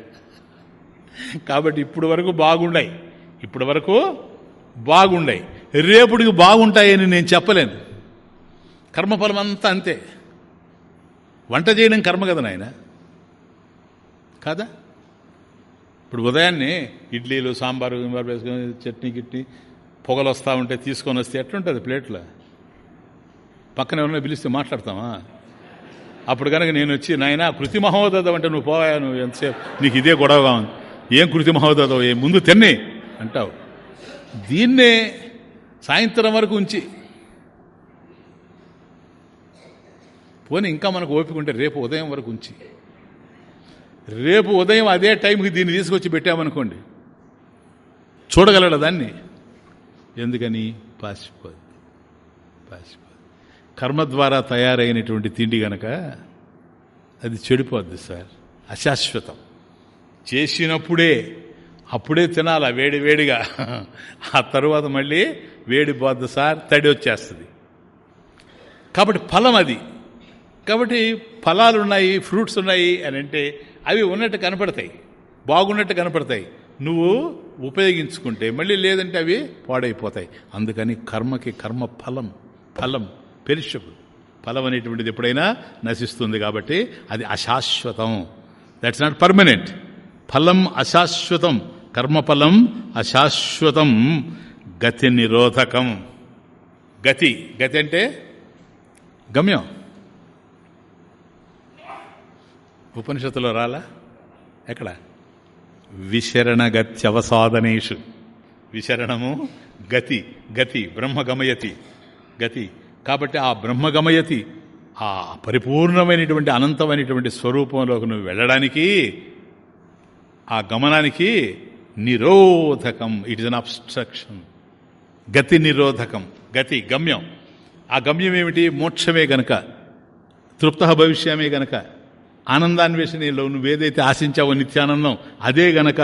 కాబట్టి ఇప్పుడు వరకు బాగుండయి. ఇప్పటి వరకు బాగుండాయి. రేపుడికి బాగుంటాయని నేను చెప్పలేను. కర్మఫలం అంతా అంతే. వంట చేయడం కర్మ కదా నాయన? కాదా? ఇప్పుడు ఉదయాన్నే ఇడ్లీలు సాంబారు వేసుకొని చట్నీ గిట్నీ పొగలు వస్తూ ఉంటే తీసుకొని వస్తే ఎట్లుంటుంది ప్లేట్లో? పక్కన ఎవరైనా పిలిస్తే మాట్లాడతామా? అప్పుడు కనుక నేను వచ్చి నాయన కృతి మహోదయం అంటే నువ్వు పోయా నువ్వు ఎంతసేపు? నీకు ఇదే గొడవగా ఉంది. ఏం కృతి మహోదయం ఏ ముందు తిన్ని. అంటావు. దీన్నే సాయంత్రం వరకు ఉంచి. పోనీ ఇంకా మనకు ఓపిక ఉంటే రేపు ఉదయం వరకు ఉంచి. రేపు ఉదయం అదే టైంకి దీన్ని తీసుకొచ్చి పెట్టామనుకోండి చూడగలడా దాన్ని? ఎందుకని? పాసిపోదు పాసిపోదు కర్మ ద్వారా తయారైనటువంటి తిండి గనక అది చెడిపోద్ది సార్. అశాశ్వతం. చేసినప్పుడే అప్పుడే తినాల వేడి వేడిగా. ఆ తరువాత మళ్ళీ వేడి పోద్ది సార్ తడి వచ్చేస్తుంది. కాబట్టి ఫలం అది. కాబట్టి ఫలాలు ఉన్నాయి ఫ్రూట్స్ ఉన్నాయి అని అంటే అవి ఉన్నట్టు కనపడతాయి. బాగున్నట్టు కనపడతాయి. నువ్వు ఉపయోగించుకుంటే మళ్ళీ లేదంటే అవి పాడైపోతాయి. అందుకని కర్మకి కర్మ ఫలం. ఫలం. పెరిషబుల్ ఫలం అనేటువంటిది ఎప్పుడైనా నశిస్తుంది కాబట్టి అది అశాశ్వతం. దట్స్ నాట్ పర్మనెంట్ ఫలం అశాశ్వతం. కర్మఫలం అశాశ్వతం. గతి నిరోధకం. గతి. గతి అంటే గమ్యం. ఉపనిషత్తులో రాలా? ఎక్కడ? విశరణగత్యవసాధనేషు విశరణము గతి. గతి. బ్రహ్మగమయతి గతి. కాబట్టి ఆ బ్రహ్మగమయతి ఆ పరిపూర్ణమైనటువంటి అనంతమైనటువంటి స్వరూపంలోకి నువ్వు వెళ్ళడానికి ఆ గమనానికి నిరోధకం. ఇట్ ఇస్ అన్ అబ్స్ట్రక్షన్ గతి నిరోధకం. గతి గమ్యం. ఆ గమ్యం ఏమిటి? మోక్షమే గనక. తృప్త భవిష్యమే గనక. ఆనందాన్వేషణలో నువ్వేదైతే ఆశించావో నిత్యానందం అదే గనక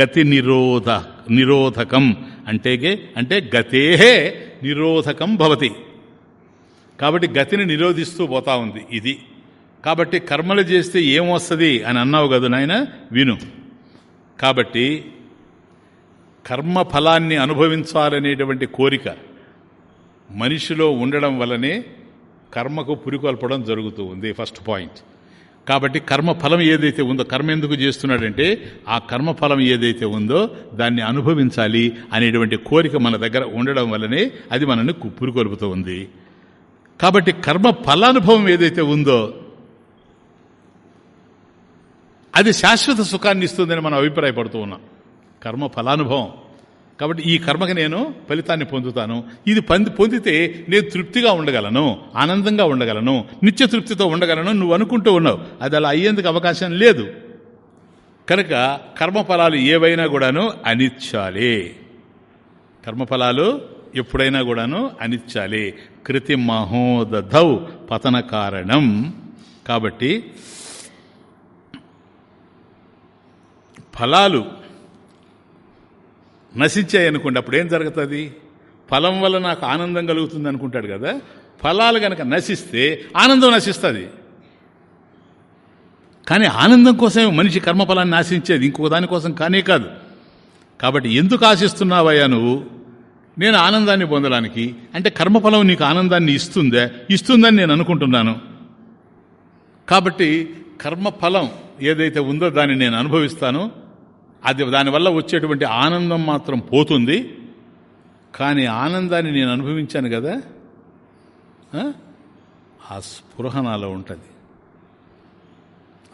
గతి నిరోధ నిరోధకం. అంటే అంటే గతే నిరోధకం భవతి. కాబట్టి గతిని నిరోధిస్తూ పోతా ఉంది ఇది. కాబట్టి కర్మలు చేస్తే ఏమొస్తుంది అని అన్నావు కదా నాయన? విను. కాబట్టి కర్మ ఫలాన్ని అనుభవించాలనేటువంటి కోరిక మనిషిలో ఉండడం వల్లనే కర్మకు పురికొల్పడం జరుగుతూ ఉంది ఫస్ట్ పాయింట్. కాబట్టి కర్మఫలం ఏదైతే ఉందో కర్మ ఎందుకు చేస్తున్నాడంటే ఆ కర్మఫలం ఏదైతే ఉందో దాన్ని అనుభవించాలి అనేటువంటి కోరిక మన దగ్గర ఉండడం వల్లనే అది మనల్ని పురికొల్పుతూ ఉంది. కాబట్టి కర్మ ఫలానుభవం ఏదైతే ఉందో అది శాశ్వత సుఖాన్ని ఇస్తుందని మనం అభిప్రాయపడుతూ ఉన్నాం. కర్మ ఫలానుభవం. కాబట్టి ఈ కర్మకి నేను ఫలితాన్ని పొందుతాను. ఇది పొంది పొందితే నేను తృప్తిగా ఉండగలను ఆనందంగా ఉండగలను నిత్య తృప్తితో ఉండగలను నువ్వు అనుకుంటూ ఉన్నావు. అది అలా అయ్యేందుకు అవకాశం లేదు. కనుక కర్మఫలాలు ఏవైనా కూడాను అనిచ్చాలి. కర్మఫలాలు ఎప్పుడైనా కూడాను అనిచ్చాలి. కృతి మహోదధౌ పతన కారణం. కాబట్టి ఫలాలు నశించాయి అనుకోండి అప్పుడు ఏం జరుగుతుంది? ఫలం వల్ల నాకు ఆనందం కలుగుతుంది అనుకుంటాడు కదా? ఫలాలు కనుక నశిస్తే ఆనందం నశిస్తుంది. కానీ ఆనందం కోసమే మనిషి కర్మఫలాన్ని ఆశించేది. ఇంకొక దానికోసం కానే కాదు. కాబట్టి ఎందుకు ఆశిస్తున్నావయ్యా నువ్వు? నేను ఆనందాన్ని పొందడానికి అంటే కర్మఫలం నీకు ఆనందాన్ని ఇస్తుందే ఇస్తుందని నేను అనుకుంటున్నాను. కాబట్టి కర్మఫలం ఏదైతే ఉందో దాన్ని నేను అనుభవిస్తాను. అది దానివల్ల వచ్చేటువంటి ఆనందం మాత్రం పోతుంది. కానీ ఆనందాన్ని నేను అనుభవించాను కదా ఆ? స్పృహ నాలో ఉంటుంది.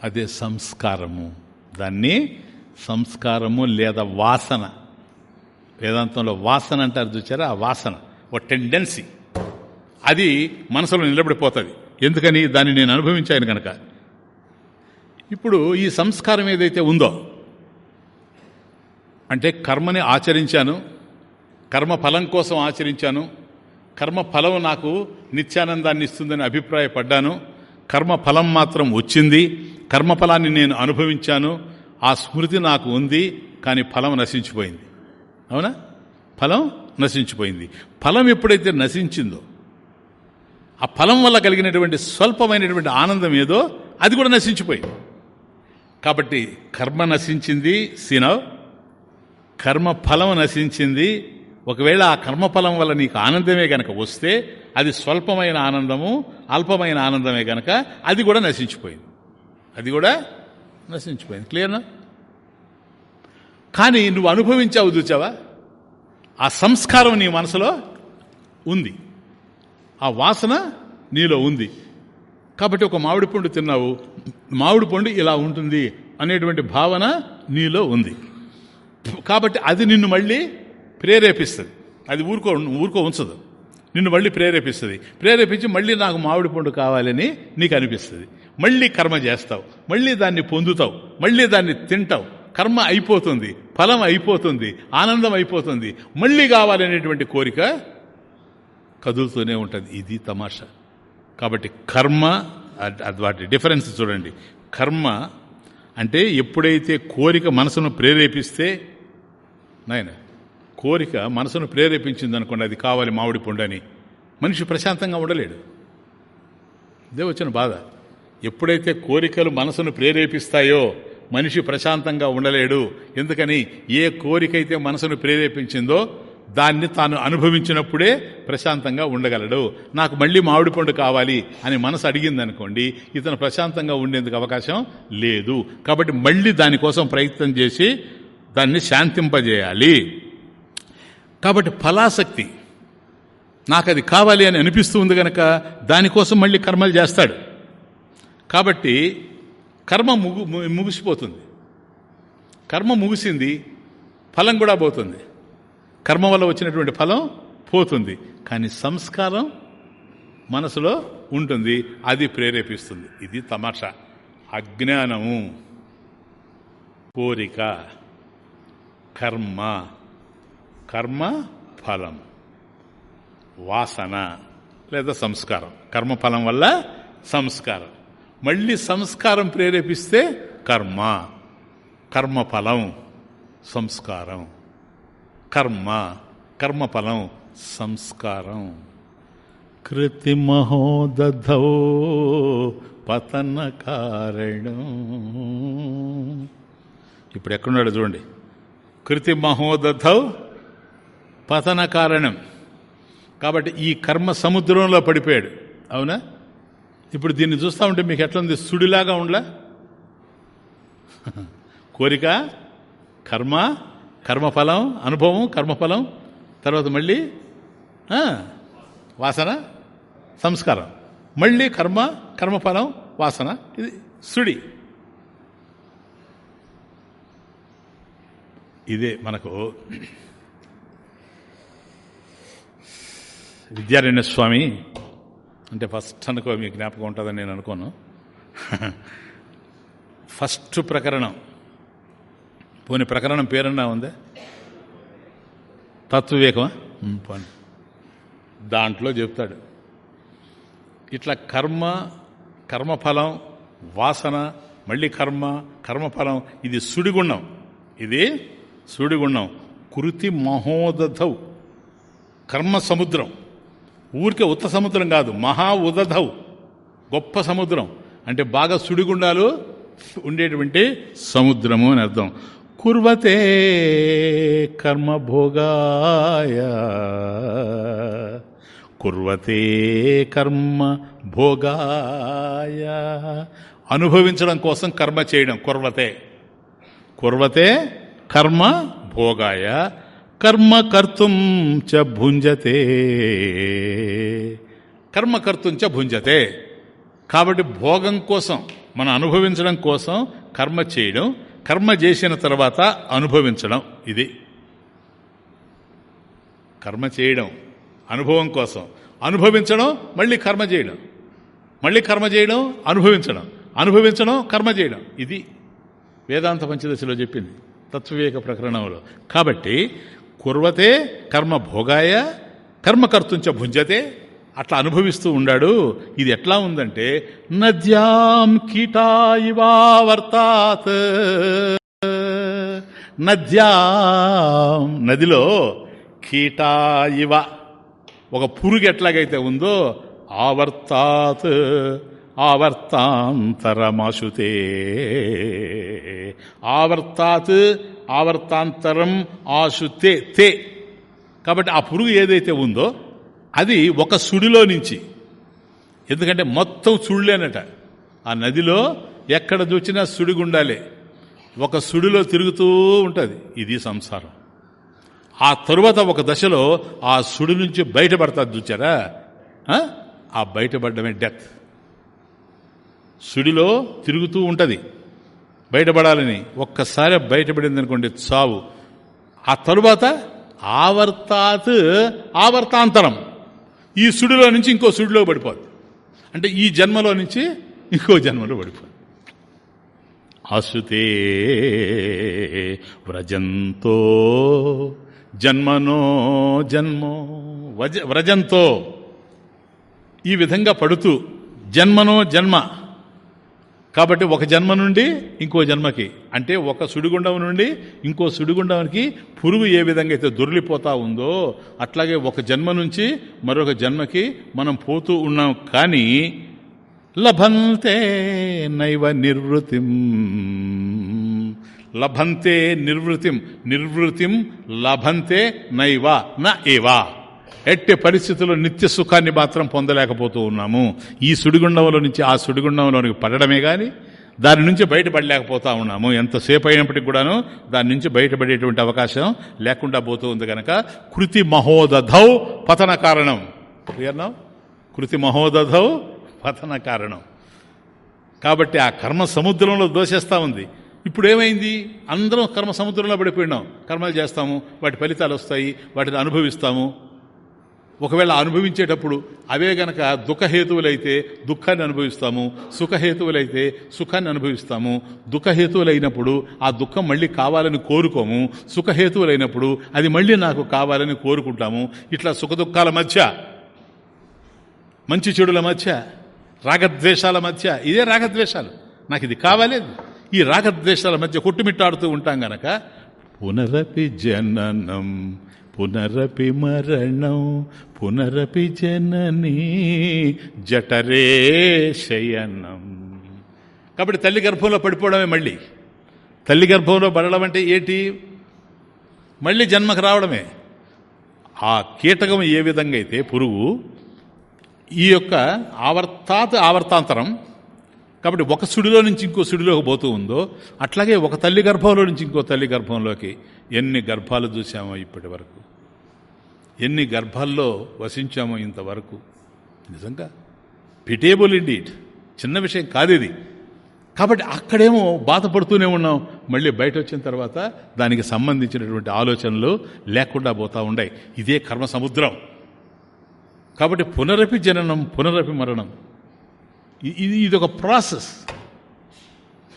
అదే సంస్కారము. దాన్ని సంస్కారము లేదా వాసన. వేదాంతంలో వాసన అంటారు చూచారా? ఆ వాసన ఒక టెండెన్సీ అది మనసులో నిలబడిపోతుంది. ఎందుకని? దాన్ని నేను అనుభవించాను కనుక ఇప్పుడు ఈ సంస్కారం ఏదైతే ఉందో అంటే కర్మని ఆచరించాను కర్మ ఫలం కోసం ఆచరించాను కర్మ ఫలం నాకు నిత్యానందాన్ని ఇస్తుందని అభిప్రాయపడ్డాను కర్మ ఫలం మాత్రం వచ్చింది కర్మఫలాన్ని నేను అనుభవించాను ఆ స్మృతి నాకు ఉంది కానీ ఫలం నశించిపోయింది. అవునా? ఫలం నశించిపోయింది. ఫలం ఎప్పుడైతే నశించిందో ఆ ఫలం వల్ల కలిగినటువంటి స్వల్పమైనటువంటి ఆనందం ఏదో అది కూడా నశించిపోయింది. కాబట్టి కర్మ నశించింది సినవ్ కర్మ ఫలం నశించింది. ఒకవేళ ఆ కర్మఫలం వల్ల నీకు ఆనందమే గనక వస్తే అది స్వల్పమైన ఆనందము అల్పమైన ఆనందమే గనక అది కూడా నశించిపోయింది. అది కూడా నశించిపోయింది. క్లియర్నా కానీ నువ్వు అనుభవించావు చూచావా? ఆ సంస్కారం నీ మనసులో ఉంది. ఆ వాసన నీలో ఉంది. కాబట్టి ఒక మామిడి పండు తిన్నావు. మామిడి పండు ఇలా ఉంటుంది అనేటువంటి భావన నీలో ఉంది. కాబట్టి అది నిన్ను మళ్ళీ ప్రేరేపిస్తుంది. అది ఊరుకో ఊరుకో ఉంచదు. నిన్ను మళ్ళీ ప్రేరేపిస్తుంది. ప్రేరేపించి మళ్ళీ నాకు మామిడి పండు కావాలని నీకు అనిపిస్తుంది. మళ్ళీ కర్మ చేస్తావు. మళ్ళీ దాన్ని పొందుతావు. మళ్ళీ దాన్ని తింటావు. కర్మ అయిపోతుంది ఫలం అయిపోతుంది ఆనందం అయిపోతుంది. మళ్ళీ కావాలనేటువంటి కోరిక కదులుతూనే ఉంటుంది. ఇది తమాషా. కాబట్టి కర్మ వాటి డిఫరెన్స్ చూడండి. కర్మ అంటే ఎప్పుడైతే కోరిక మనసును ప్రేరేపిస్తే నాయన కోరిక మనసును ప్రేరేపించింది అనుకోండి అది కావాలి మామిడి పండు మనిషి ప్రశాంతంగా ఉండలేడు. ఇదే వచ్చిన బాధ. ఎప్పుడైతే కోరికలు మనసును ప్రేరేపిస్తాయో మనిషి ప్రశాంతంగా ఉండలేడు. ఎందుకని ఏ కోరికైతే మనసును ప్రేరేపించిందో దాన్ని తాను అనుభవించినప్పుడే ప్రశాంతంగా ఉండగలడు. నాకు మళ్ళీ మామిడి పండు కావాలి అని మనసు అడిగింది అనుకోండి ఇతను ప్రశాంతంగా ఉండేందుకు అవకాశం లేదు. కాబట్టి మళ్ళీ దానికోసం ప్రయత్నం చేసి దాన్ని శాంతింపజేయాలి. కాబట్టి ఫలాసక్తి. నాకు అది కావాలి అని అనిపిస్తూ ఉంది కనుక దానికోసం మళ్ళీ కర్మలు చేస్తాడు. కాబట్టి కర్మ ముగు ముగిసిపోతుంది. కర్మ ముగిసింది ఫలం కూడా పోతుంది. కర్మ వల్ల వచ్చినటువంటి ఫలం పోతుంది. కానీ సంస్కారం మనసులో ఉంటుంది. అది ప్రేరేపిస్తుంది. ఇది తమాషా. అజ్ఞానము. కోరిక. కర్మ. కర్మ ఫలం. వాసన లేదా సంస్కారం. కర్మఫలం వల్ల సంస్కారం. మళ్ళీ సంస్కారం ప్రేరేపిస్తే కర్మ. కర్మఫలం సంస్కారం. కర్మ కర్మఫలం సంస్కారం. కృతిమహోదధౌ పతన కారణం ఇప్పుడు ఎక్కడున్నాడు చూడండి. కృతి మహోదధౌ పతన కారణం కాబట్టి ఈ కర్మ సముద్రంలో పడిపోయాడు. అవునా? ఇప్పుడు దీన్ని చూస్తూ ఉంటే మీకు ఎట్లుంది? సుడిలాగా ఉండలా? కోరిక కర్మ కర్మఫలం అనుభవం కర్మఫలం తర్వాత మళ్ళీ వాసన సంస్కారం. మళ్ళీ కర్మ కర్మఫలం వాసన. ఇది సుడి. ఇదే మనకు విద్యారణ్య స్వామి అంటే ఫస్ట్ అనుకో మీ జ్ఞాపకం ఉంటుందని నేను అనుకోను. ఫస్ట్ ప్రకరణం. పోని ప్రకరణం పేరన్నా ఉంది? తత్వవివేకమా పోనీ. దాంట్లో చెప్తాడు. ఇట్లా కర్మ కర్మఫలం వాసన మళ్ళీ కర్మ కర్మఫలం ఇది సుడిగుండం ఇది సుడిగుండం కృతి మహోదధౌ. కర్మ సముద్రం. ఊరికే ఉత్త సముద్రం కాదు మహా ఉదధవ్ గొప్ప సముద్రం. అంటే బాగా సుడిగుండాలు ఉండేటువంటి సముద్రము అని అర్థం. కుర్వతే కర్మభోగాయ. కుర్వతే కర్మ భోగాయ అనుభవించడం కోసం కర్మ చేయడం కుర్వతే. కుర్వతే కర్మ భోగాయ కర్మ కర్తుం చ భుంజతే. కర్మ కర్తుం చ భుంజతే. కాబట్టి భోగం కోసం మనం అనుభవించడం కోసం కర్మ చేయడం కర్మ చేసిన తర్వాత అనుభవించడం ఇది. కర్మ చేయడం అనుభవం కోసం. అనుభవించడం మళ్ళీ కర్మ చేయడం. మళ్ళీ కర్మ చేయడం అనుభవించడం. అనుభవించడం కర్మ చేయడం. ఇది వేదాంత పంచదశలో చెప్పింది. తత్వవేక ప్రకరణంలో. కాబట్టి కుర్వతే కర్మ భోగాయ కర్మ కర్తుంచ భుంజతే అట్లా అనుభవిస్తూ ఉండాడు. ఇది ఎట్లా ఉందంటే నద్యాం కీటా ఇవావర్తాత్ నద్యాం నదిలో కీటా ఇవ ఒక పురుగు ఎట్లాగైతే ఉందో ఆవర్తాత్ ఆవర్తాంతరమాశుతే. ఆవర్తాత్ ఆవర్తాంతరం ఆశుతే తే కాబట్టి ఆ పురుగు ఏదైతే ఉందో అది ఒక సుడిలో నుంచి. ఎందుకంటే మొత్తం సుడులేనట. ఆ నదిలో ఎక్కడ చూచినా సుడిగుండాలే. ఒక సుడిలో తిరుగుతూ ఉంటుంది. ఇది సంసారం. ఆ తరువాత ఒక దశలో ఆ సుడి నుంచి బయటపడతారు చూచారా? ఆ? ఆ బయటపడడమే డెత్ సుడిలో తిరుగుతూ ఉంటుంది. బయటపడాలని ఒక్కసారి బయటపడింది అనుకోండి చావు. ఆ తరువాత ఆవర్తాత్ ఆవర్తాంతరం. ఈ సుడిలో నుంచి ఇంకో సుడిలో పడిపోదు అంటే ఈ జన్మలో నుంచి ఇంకో జన్మలో పడిపోదు అసుతే వ్రజంతో జన్మనో జన్మో వజ వ్రజంతో ఈ విధంగా పడుతూ జన్మనో జన్మ కాబట్టి ఒక జన్మ నుండి ఇంకో జన్మకి. అంటే ఒక సుడిగుండం నుండి ఇంకో సుడిగుండానికి పురుగు ఏ విధంగా అయితే దొరిలిపోతా ఉందో అట్లాగే ఒక జన్మ నుంచి మరొక జన్మకి మనం పోతూ ఉన్నాం కానీ లభంతే నైవ నిర్వృతిం. లభంతే నిర్వృతిం. నిర్వృతిం లభంతే నైవ న ఏవా. ఎట్టి పరిస్థితుల్లో నిత్య సుఖాన్ని మాత్రం పొందలేకపోతూ ఉన్నాము. ఈ సుడిగుండంలో నుంచి ఆ సుడిగుండంలోనికి పడడమే కానీ దాని నుంచి బయటపడలేకపోతా ఉన్నాము. ఎంతసేపు అయినప్పటికి కూడాను దాని నుంచి బయటపడేటువంటి అవకాశం లేకుండా పోతూ ఉంది కనుక కృతి మహోదధౌ పతన కారణం. క్లియర్నా కృతి మహోదధౌ పతన కారణం. కాబట్టి ఆ కర్మ సముద్రంలో దోషేస్తూ ఉంది. ఇప్పుడు ఏమైంది అందరం కర్మ సముద్రంలో పడిపోయినాం. కర్మలు చేస్తాము వాటి ఫలితాలు వస్తాయి వాటిని అనుభవిస్తాము. ఒకవేళ అనుభవించేటప్పుడు అవే గనక దుఃఖహేతువులైతే దుఃఖాన్ని అనుభవిస్తాము సుఖహేతువులైతే సుఖాన్ని అనుభవిస్తాము. దుఃఖహేతువులైనప్పుడు ఆ దుఃఖం మళ్ళీ కావాలని కోరుకోము సుఖహేతువులైనప్పుడు అది మళ్ళీ నాకు కావాలని కోరుకుంటాము. ఇట్లా సుఖదుఖాల మధ్య మంచి చెడుల మధ్య రాగద్వేషాల మధ్య ఇదే రాగద్వేషాలు. నాకు ఇది కావాలేదు. ఈ రాగద్వేషాల మధ్య కొట్టుమిట్టాడుతూ ఉంటాం గనక పునరపి జననం. పునరపి మరణం పునరపి జనని జఠరే శయనం. కాబట్టి తల్లి గర్భంలో పడిపోవడమే మళ్ళీ. తల్లి గర్భంలో పడడం అంటే ఏంటి? మళ్ళీ జన్మకు రావడమే. ఆ కీటకం ఏ విధంగా అయితే పురుగు ఈ యొక్క ఆవర్తాత్ ఆవర్తాంతరం కాబట్టి ఒక సుడిలో నుంచి ఇంకో సుడిలోకి పోతూ ఉందో అట్లాగే ఒక తల్లి గర్భంలో నుంచి ఇంకో తల్లి గర్భంలోకి ఎన్ని గర్భాలు చూసామో ఇప్పటి వరకు. ఎన్ని గర్భాల్లో వసించామో ఇంతవరకు? నిజంగా? పిటేబుల్ ఇండి చిన్న విషయం కాదు ఇది కాబట్టి అక్కడేమో బాధపడుతూనే ఉన్నాం. మళ్ళీ బయట వచ్చిన తర్వాత దానికి సంబంధించినటువంటి ఆలోచనలు లేకుండా పోతూ ఉన్నాయి ఇదే కర్మ సముద్రం. కాబట్టి పునరపి జననం పునరపి మరణం. ఇది ఇది ఒక ప్రాసెస్.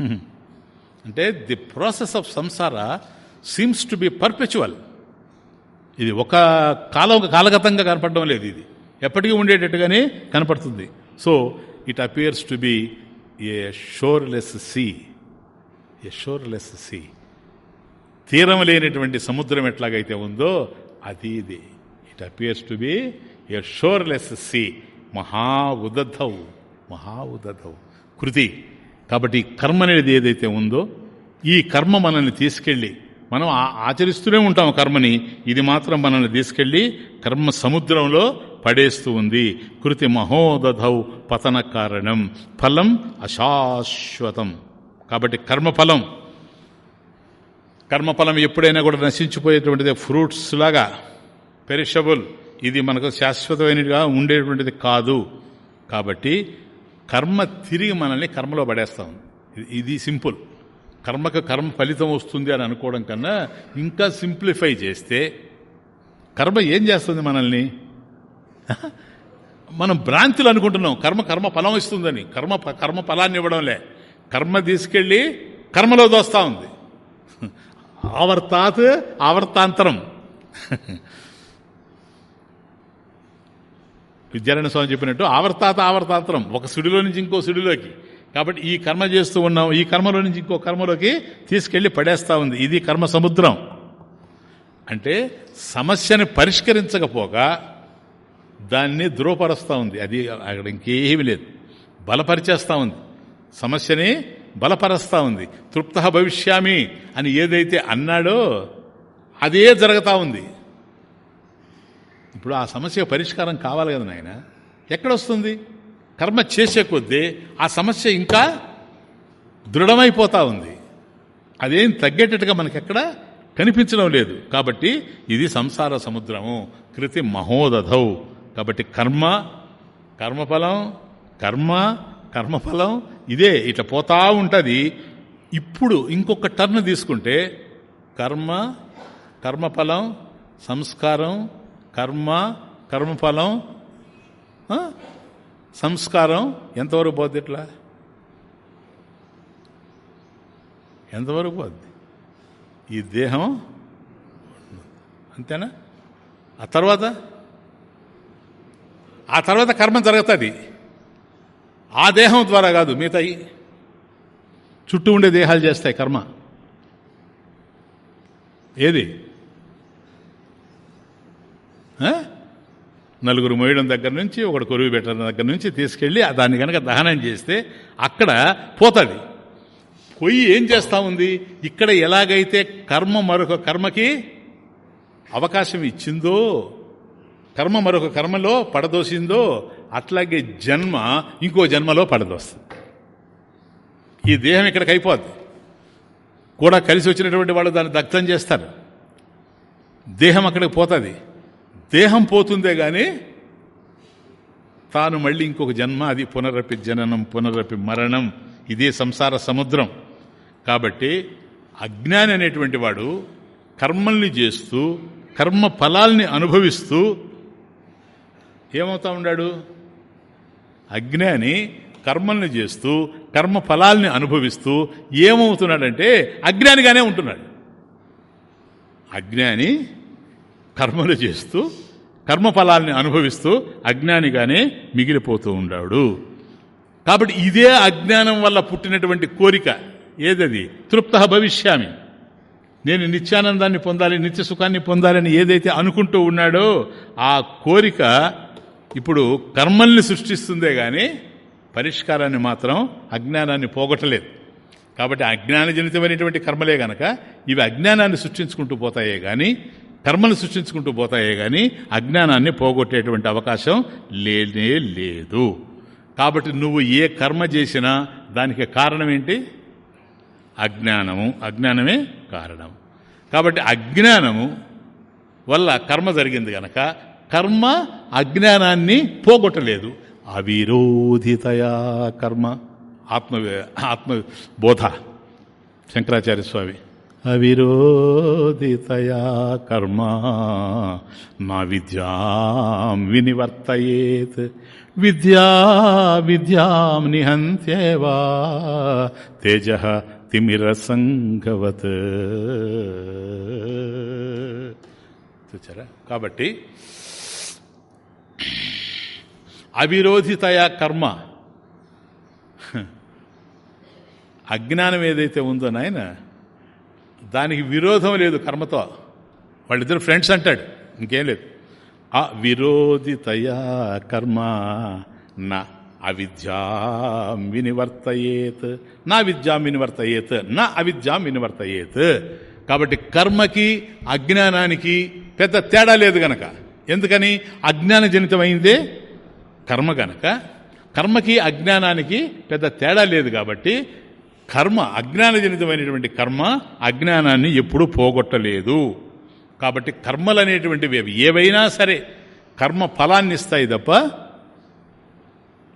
అంటే the process of samsara seems to be perpetual. ఇది ఒక కాలం కాలగతంగా కనపడడం లేదు ఇది. ఎప్పటికీ ఉండేటట్టుగానే కనపడుతుంది. So it appears to be a shoreless sea a shoreless sea తీరం లేనటువంటి సముద్రం ఎట్లాగైతే ఉందో అది ఇది. It appears to be a shoreless sea మహా ఉదద్ధౌ మహా ఉదద్ధౌ కృతి. కాబట్టి కర్మ అనేది ఏదైతే ఉందో ఈ కర్మ మనల్ని తీసుకెళ్ళి మనం ఆచరిస్తూనే ఉంటాం కర్మని. ఇది మాత్రం మనల్ని తీసుకెళ్ళి కర్మ సముద్రంలో పడేస్తూ ఉంది. కృతి మహోదధౌ పతన కారణం. ఫలం అశాశ్వతం. కాబట్టి కర్మఫలం. కర్మఫలం ఎప్పుడైనా కూడా నశించిపోయేటువంటిది ఫ్రూట్స్ లాగా. పెరిషబుల్. ఇది మనకు శాశ్వతమైనగా ఉండేటువంటిది కాదు. కాబట్టి కర్మ తిరిగి మనల్ని కర్మలో పడేస్తాం. ఇది సింపుల్. కర్మకు కర్మ ఫలితం వస్తుంది అని అనుకోవడం కన్నా ఇంకా సింప్లిఫై చేస్తే కర్మ ఏం చేస్తుంది మనల్ని? మనం భ్రాంతులు అనుకుంటున్నాం. కర్మ కర్మ ఫలం ఇస్తుందని. కర్మ కర్మ ఫలాన్ని ఇవ్వడంలే. కర్మ తీసుకెళ్ళి కర్మలో దోస్తా ఉంది. ఆవర్తాత్ ఆవర్తాంతరం. విద్యారాయణ స్వామి చెప్పినట్టు ఆవర్తాత ఆవర్తాంతరం. ఒక సుడిలో నుంచి ఇంకో సుడిలోకి. కాబట్టి ఈ కర్మ చేస్తూ ఉన్నాం. ఈ కర్మలో నుంచి ఇంకో కర్మలోకి తీసుకెళ్ళి పడేస్తూ ఉంది. ఇది కర్మ సముద్రం. అంటే సమస్యని పరిష్కరించకపోగా దాన్ని ధృవపరుస్తూ ఉంది. అది అక్కడ ఇంకేమీ లేదు. బలపరిచేస్తూ ఉంది. సమస్యని బలపరుస్తూ ఉంది. తృప్త భవిష్యామి అని ఏదైతే అన్నాడో అదే జరుగుతూ ఉంది. ఇప్పుడు ఆ సమస్య పరిష్కారం కావాలి కదా నాయన? ఎక్కడొస్తుంది కర్మ చేసే కొద్దీ ఆ సమస్య ఇంకా దృఢమైపోతా ఉంది. అదేం తగ్గేటట్టుగా మనకెక్కడ కనిపించడం లేదు. కాబట్టి ఇది సంసార సముద్రము. కృతి మహోదధౌ. కాబట్టి కర్మ కర్మఫలం కర్మ కర్మఫలం ఇదే ఇట్లా పోతా ఉంటుంది. ఇప్పుడు ఇంకొక టర్న్ తీసుకుంటే కర్మ కర్మఫలం సంస్కారం కర్మ కర్మఫలం సంస్కారం ఎంతవరకు పోద్ది ఇట్లా? ఎంతవరకు పోద్ది? ఈ దేహం అంతేనా? ఆ తర్వాత? ఆ తర్వాత కర్మ జరుగుతుంది. ఆ దేహం ద్వారా కాదు మిగతాయి చుట్టూ ఉండే దేహాలు చేస్తాయి కర్మ. ఏది? నలుగురు మోయడం దగ్గర నుంచి ఒకడు కొరువు పెట్టడం దగ్గర నుంచి తీసుకెళ్ళి దాన్ని కనుక దహనం చేస్తే అక్కడ పోతుంది. పొయ్యి ఏం చేస్తూ ఉంది? ఇక్కడ ఎలాగైతే కర్మ మరొక కర్మకి అవకాశం ఇచ్చిందో కర్మ మరొక కర్మలో పడదోసిందో అట్లాగే జన్మ ఇంకో జన్మలో పడదోస్తుంది. ఈ దేహం ఇక్కడికి అయిపోద్ది. కూడా కలిసి వచ్చినటువంటి వాళ్ళు దాన్ని దగ్ధం చేస్తారు. దేహం అక్కడికి పోతుంది. దేహం పోతుందే కానీ తాను మళ్ళీ ఇంకొక జన్మ అది పునరపి జననం పునరపి మరణం. ఇదే సంసార సముద్రం. కాబట్టి అజ్ఞాని అనేటువంటి వాడు కర్మల్ని చేస్తూ కర్మ ఫలాల్ని అనుభవిస్తూ ఏమవుతా ఉన్నాడు అజ్ఞాని కర్మల్ని చేస్తూ కర్మ ఫలాల్ని అనుభవిస్తూ ఏమవుతున్నాడంటే అజ్ఞానిగానే ఉంటున్నాడు. అజ్ఞాని కర్మలు చేస్తూ కర్మఫలాల్ని అనుభవిస్తూ అజ్ఞానిగానే మిగిలిపోతూ ఉన్నాడు కాబట్టి ఇదే అజ్ఞానం వల్ల పుట్టినటువంటి కోరిక. ఏదది? తృప్త భవిష్యామి. నేను నిత్యానందాన్ని పొందాలి నిత్య సుఖాన్ని పొందాలని ఏదైతే అనుకుంటూ ఉన్నాడో ఆ కోరిక ఇప్పుడు కర్మల్ని సృష్టిస్తుందే కానీ పరిష్కారాన్ని మాత్రం అజ్ఞానాన్ని పోగొట్టలేదు. కాబట్టి అజ్ఞానజనితమైనటువంటి కర్మలే గనక ఇవి అజ్ఞానాన్ని సృష్టించుకుంటూ పోతాయే కానీ కర్మలు సృష్టించుకుంటూ పోతాయే కానీ అజ్ఞానాన్ని పోగొట్టేటువంటి అవకాశం లేనే లేదు. కాబట్టి నువ్వు ఏ కర్మ చేసినా దానికి కారణం ఏంటి? అజ్ఞానము. అజ్ఞానమే కారణం. కాబట్టి అజ్ఞానము వల్ల కర్మ జరిగింది గనక కర్మ అజ్ఞానాన్ని పోగొట్టలేదు. అవిరోధితయా కర్మ. ఆత్మ ఆత్మబోధ. శంకరాచార్య స్వామి. అవిరోధితయా కర్మ నా విద్యాం వినివర్తయేత్. విద్యా విద్యాం నిహంత్యేవా తేజ తిమిరసంగవత్. చూచారా? కాబట్టి అవిరోధితయా కర్మ. అజ్ఞానం ఏదైతే ఉందో నాయన దానికి విరోధం లేదు కర్మతో. వాళ్ళిద్దరు ఫ్రెండ్స్ అంటాడు. ఇంకేం లేదు. ఆ విరోధితయా కర్మ? నా అవిద్యాం వినివర్తయేత్. నా విద్యాం వినివర్తయేత్. నా అవిద్యాం వినివర్తయేత్. కాబట్టి కర్మకి అజ్ఞానానికి పెద్ద తేడా లేదు గనక. ఎందుకని? అజ్ఞాన జనితమైందే కర్మ గనక. కర్మకి అజ్ఞానానికి పెద్ద తేడా లేదు కాబట్టి కర్మ అజ్ఞానజనితమైనటువంటి కర్మ అజ్ఞానాన్ని ఎప్పుడూ పోగొట్టలేదు. కాబట్టి కర్మలు అనేటువంటివి ఏవైనా సరే కర్మ ఫలాన్ని ఇస్తాయి తప్ప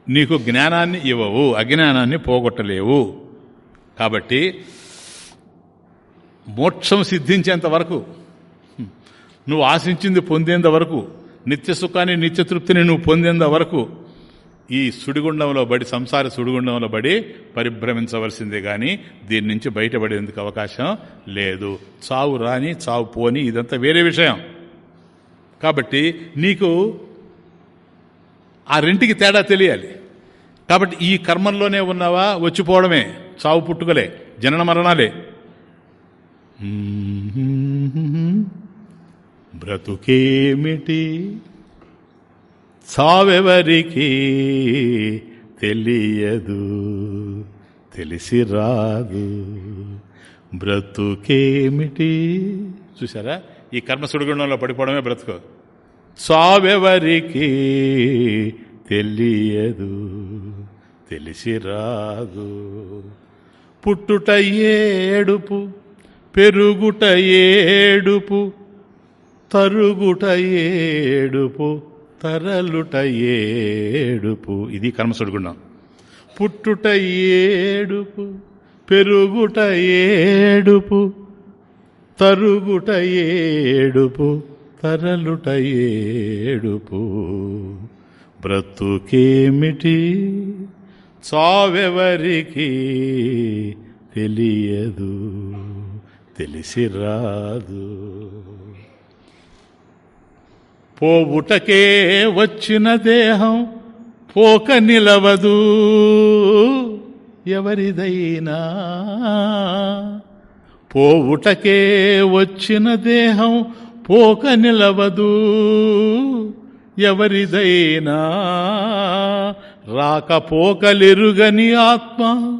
నీకు జ్ఞానాన్ని ఇవ్వవు అజ్ఞానాన్ని పోగొట్టలేవు. కాబట్టి మోక్షం సిద్ధించేంత వరకు నువ్వు ఆశించింది పొందేంత వరకు నిత్య సుఖాన్ని నిత్యతృప్తిని నువ్వు పొందేంత వరకు ఈ సుడిగుండంలో బడి సంసార సుడిగుండంలో బడి పరిభ్రమించవలసిందే కానీ దీని నుంచి బయటపడేందుకు అవకాశం లేదు. చావు రాని చావు పోని ఇదంతా వేరే విషయం. కాబట్టి నీకు ఆ రెంటికి తేడా తెలియాలి. కాబట్టి ఈ కర్మంలోనే ఉన్నావా? వచ్చిపోవడమే. చావు పుట్టుకలే. జనన మరణాలే. బ్రతుకేమిటి చావెవరికి తెలియదు తెలిసి రాదు బ్రతుకేమిటి? చూసారా ఈ కర్మ సుడిగుండంలో పడిపోవడమే బ్రతుకు. చావెవరికి తెలియదు తెలిసి రాదు పుట్టుట ఏడుపు పెరుగుట ఏడుపు తరుగుట ఏడుపు తరలుట ఏడుపు. ఇది కర్మసుడుగుండం. పుట్టుట ఏడుపు పెరుగుట ఏడుపు తరుగుట ఏడుపు తరలుట ఏడుపు. బ్రతుకేమిటి? చావెవరికి తెలియదు తెలిసి రాదు. పోవుటకే వచ్చిన దేహం పోక నిలవదు. ఎవరిదైనా పోవుటకే వచ్చిన దేహం పోక నిలవదు. ఎవరిదైనా రాకపోకలెరుగని ఆత్మ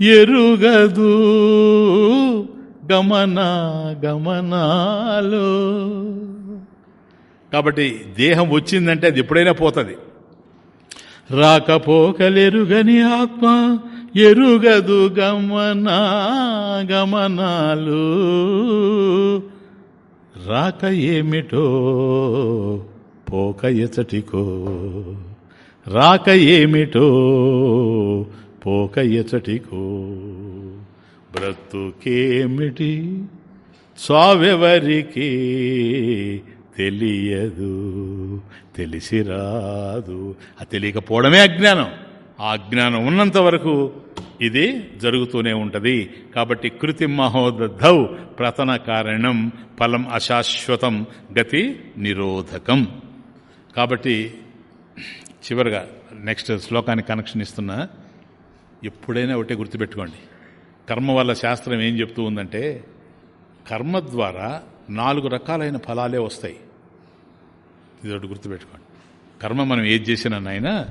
ఎరుగదు. గమన గమనాలు కాబట్టి దేహం వచ్చిందంటే అది ఎప్పుడైనా పోతుంది. రాకపోకలెరుగని ఆత్మ ఎరుగదు గమన గమనాలు రాక ఏమిటో పోక ఎచటికో రాక ఏమిటో పోక ఎచటికో బ్రతుకేమిటి చావెవరికి తెలియదు తెలిసి రాదు ఆ తెలియకపోవడమే అజ్ఞానం. ఆ అజ్ఞానం ఉన్నంత వరకు ఇది జరుగుతూనే ఉంటుంది. కాబట్టి కృతి మహోదౌ ప్రతన కారణం ఫలం అశాశ్వతం గతి నిరోధకం. కాబట్టి చివరిగా నెక్స్ట్ శ్లోకానికి కనెక్షన్ ఇస్తున్నా ఎప్పుడైనా ఒకటే గుర్తుపెట్టుకోండి. కర్మ వల్ల శాస్త్రం ఏం చెప్తూ ఉందంటే కర్మ ద్వారా నాలుగు రకాలైన ఫలాలే వస్తాయి. ఇది ఒకటి గుర్తుపెట్టుకోండి. కర్మ మనం ఏది చేసినా నాయన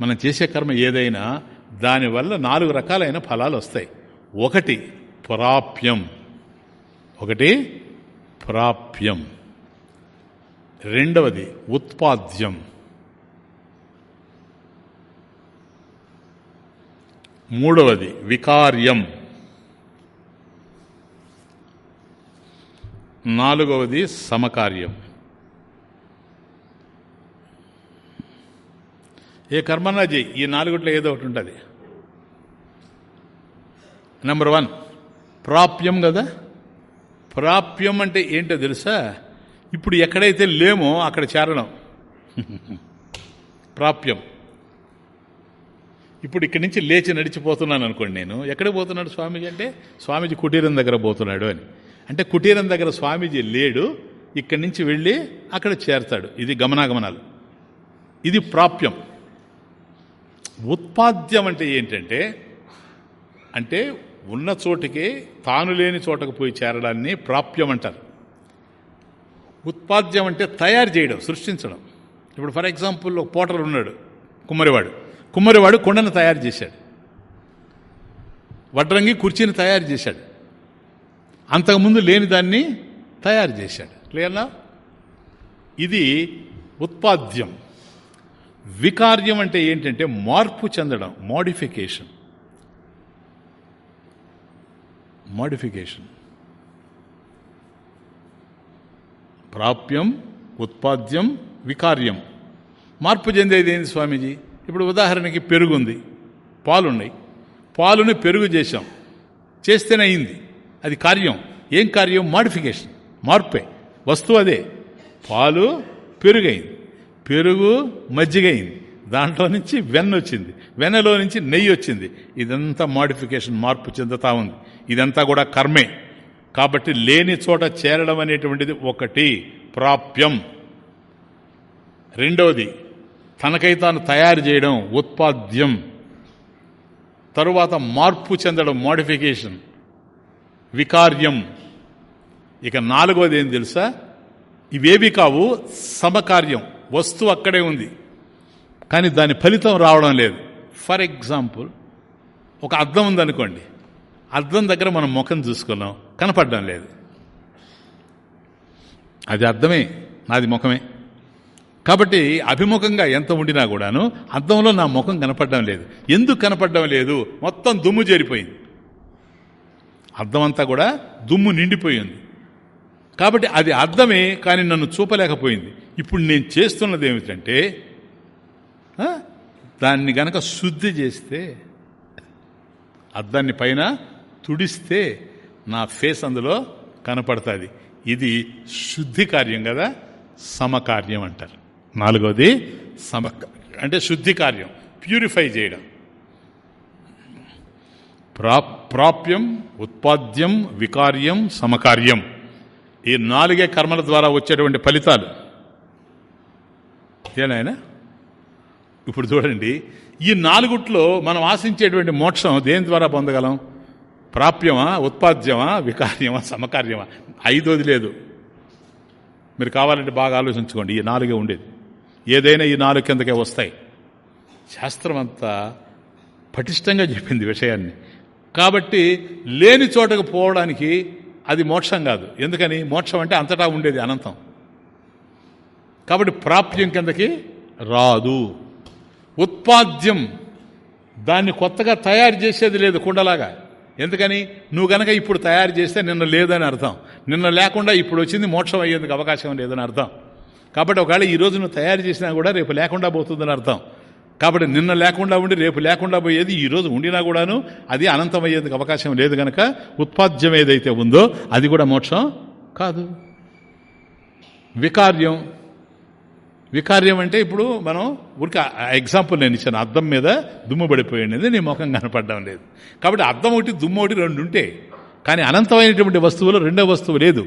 మనం చేసే కర్మ ఏదైనా దానివల్ల నాలుగు రకాలైన ఫలాలు వస్తాయి. ఒకటి ప్రాప్యం. ఒకటి ప్రాప్యం. రెండవది ఉత్పాద్యం. మూడవది వికార్యం. నాలుగవది సమకార్యం. ఏ కర్మన్నా చేయి. ఈ నాలుగుట్లో ఏదో ఒకటి ఉంటుంది. నెంబర్ వన్ ప్రాప్యం కదా? ప్రాప్యం అంటే ఏంటో తెలుసా? ఇప్పుడు ఎక్కడైతే లేమో అక్కడ చేరడం. ప్రాప్యం. ఇప్పుడు ఇక్కడి నుంచి లేచి నడిచిపోతున్నాను అనుకోండి నేను. ఎక్కడ పోతున్నాడు స్వామీజీ అంటే? స్వామీజీ కుటీరం దగ్గర పోతున్నాడు అని. అంటే కుటీరం దగ్గర స్వామీజీ లేడు. ఇక్కడి నుంచి వెళ్ళి అక్కడ చేరతాడు. ఇది గమనాగమనాలు. ఇది ప్రాప్యం. ఉత్పాద్యం అంటే ఏంటంటే అంటే ఉన్న చోటికి తాను లేని చోటకు పోయి చేరడాన్ని ప్రాప్యం అంటారు ఉత్పాద్యం అంటే తయారు చేయడం సృష్టించడం. ఇప్పుడు ఫర్ ఎగ్జాంపుల్ ఒక పోటర్ ఉన్నాడు కుమ్మరివాడు. కుమ్మరివాడు కొండను తయారు చేశాడు. వడ్రంగి కుర్చీని తయారు చేశాడు. అంతకుముందు లేని దాన్ని తయారు చేశాడు. క్లియర్నా? ఇది ఉత్పాద్యం. వికార్యం అంటే ఏంటంటే మార్పు చెందడం మోడిఫికేషన్ మోడిఫికేషన్ ప్రాప్యం ఉత్పాద్యం వికార్యం. మార్పు చెందేది ఏంది స్వామీజీ? ఇప్పుడు ఉదాహరణకి పెరుగుంది. పాలున్నాయి. పాలుని పెరుగు చేశాం. చేస్తేనే అయింది. అది కార్యం. ఏం కార్యం? మాడిఫికేషన్ మార్పే. వస్తువు అదే. పాలు పెరుగైంది. పెరుగు మజ్జిగైంది. దాంట్లో నుంచి వెన్న వచ్చింది. వెన్నలో నుంచి నెయ్యి వచ్చింది. ఇదంతా మాడిఫికేషన్ మార్పు చెందుతా ఉంది. ఇదంతా కూడా కర్మే. కాబట్టి లేని చోట చేరడం అనేటువంటిది ఒకటి. ప్రాప్యం. రెండవది తనకై తాను తయారు చేయడం ఉత్పాద్యం. తరువాత మార్పు చెందడం మోడిఫికేషన్ వికార్యం. ఇక నాలుగవది ఏం తెలుసా? ఇవేవి కావు సమకార్యం. వస్తువు అక్కడే ఉంది. కానీ దాని ఫలితం రావడం లేదు. ఫర్ ఎగ్జాంపుల్ ఒక అద్దం ఉందనుకోండి. అద్దం దగ్గర మనం ముఖం చూసుకున్నాం. కనపడడం లేదు. అది అర్థమే నాది ముఖమే. కాబట్టి అభిముఖంగా ఎంత ఉండినా కూడాను అద్దంలో నా ముఖం కనపడడం లేదు. ఎందుకు కనపడడం లేదు? మొత్తం దుమ్ము చేరిపోయింది. అద్దం అంతా కూడా దుమ్ము నిండిపోయింది. కాబట్టి అది అర్థమే కానీ నన్ను చూపలేకపోయింది. ఇప్పుడు నేను చేస్తున్నది ఏమిటంటే దాన్ని గనక శుద్ధి చేస్తే అద్దాన్ని పైన తుడిస్తే నా ఫేస్ అందులో కనపడుతుంది. ఇది శుద్ధి కార్యం కదా సమకార్యం అంటారు. నాలుగవది సమ అంటే శుద్ధి కార్యం ప్యూరిఫై చేయడం. ప్రా ప్రాప్యం ఉత్పాద్యం వికార్యం సమకార్యం. ఈ నాలుగే కర్మల ద్వారా వచ్చేటువంటి ఫలితాలు. ఏనాయన ఇప్పుడు చూడండి ఈ నాలుగుట్లో మనం ఆశించేటువంటి మోక్షం దేని ద్వారా పొందగలం? ప్రాప్యమా ఉత్పాద్యమా వికార్యమా సమకార్యమా? ఐదోది లేదు. మీరు కావాలంటే బాగా ఆలోచించుకోండి ఈ నాలుగే ఉండేది. ఏదైనా ఈ నాలుగు కిందకే వస్తాయి. శాస్త్రం అంతా పటిష్టంగా చెప్పింది విషయాన్ని. కాబట్టి లేని చోటకు పోవడానికి అది మోక్షం కాదు. ఎందుకని? మోక్షం అంటే అంతటా ఉండేది అనంతం. కాబట్టి ప్రాప్యం కిందకి రాదు. ఉత్పాద్యం దాన్ని కొత్తగా తయారు చేసేది లేదు కుండలాగా. ఎందుకని? నువ్వు గనక ఇప్పుడు తయారు చేస్తే నిన్న లేదని అర్థం. నిన్న లేకుండా ఇప్పుడు వచ్చింది మోక్షం అయ్యేందుకు అవకాశం లేదని అర్థం. కాబట్టి ఒకవేళ ఈరోజు నువ్వు తయారు చేసినా కూడా రేపు లేకుండా పోతుందని అర్థం. కాబట్టి నిన్న లేకుండా ఉండి రేపు లేకుండా పోయేది ఈరోజు ఉండినా కూడాను అది అనంతమయ్యేందుకు అవకాశం లేదు గనక ఉత్పాద్యం ఏదైతే ఉందో అది కూడా మోక్షం కాదు. వికార్యం వికార్యం అంటే ఇప్పుడు మనం ఊరికి ఎగ్జాంపుల్ నేను ఇచ్చాను. అద్దం మీద దుమ్ము పడిపోయింది నీ ముఖం కనపడడం లేదు. కాబట్టి అద్దం ఒకటి దుమ్ము ఒకటి రెండు ఉంటే కానీ అనంతమైనటువంటి వస్తువులు రెండో వస్తువు లేదు.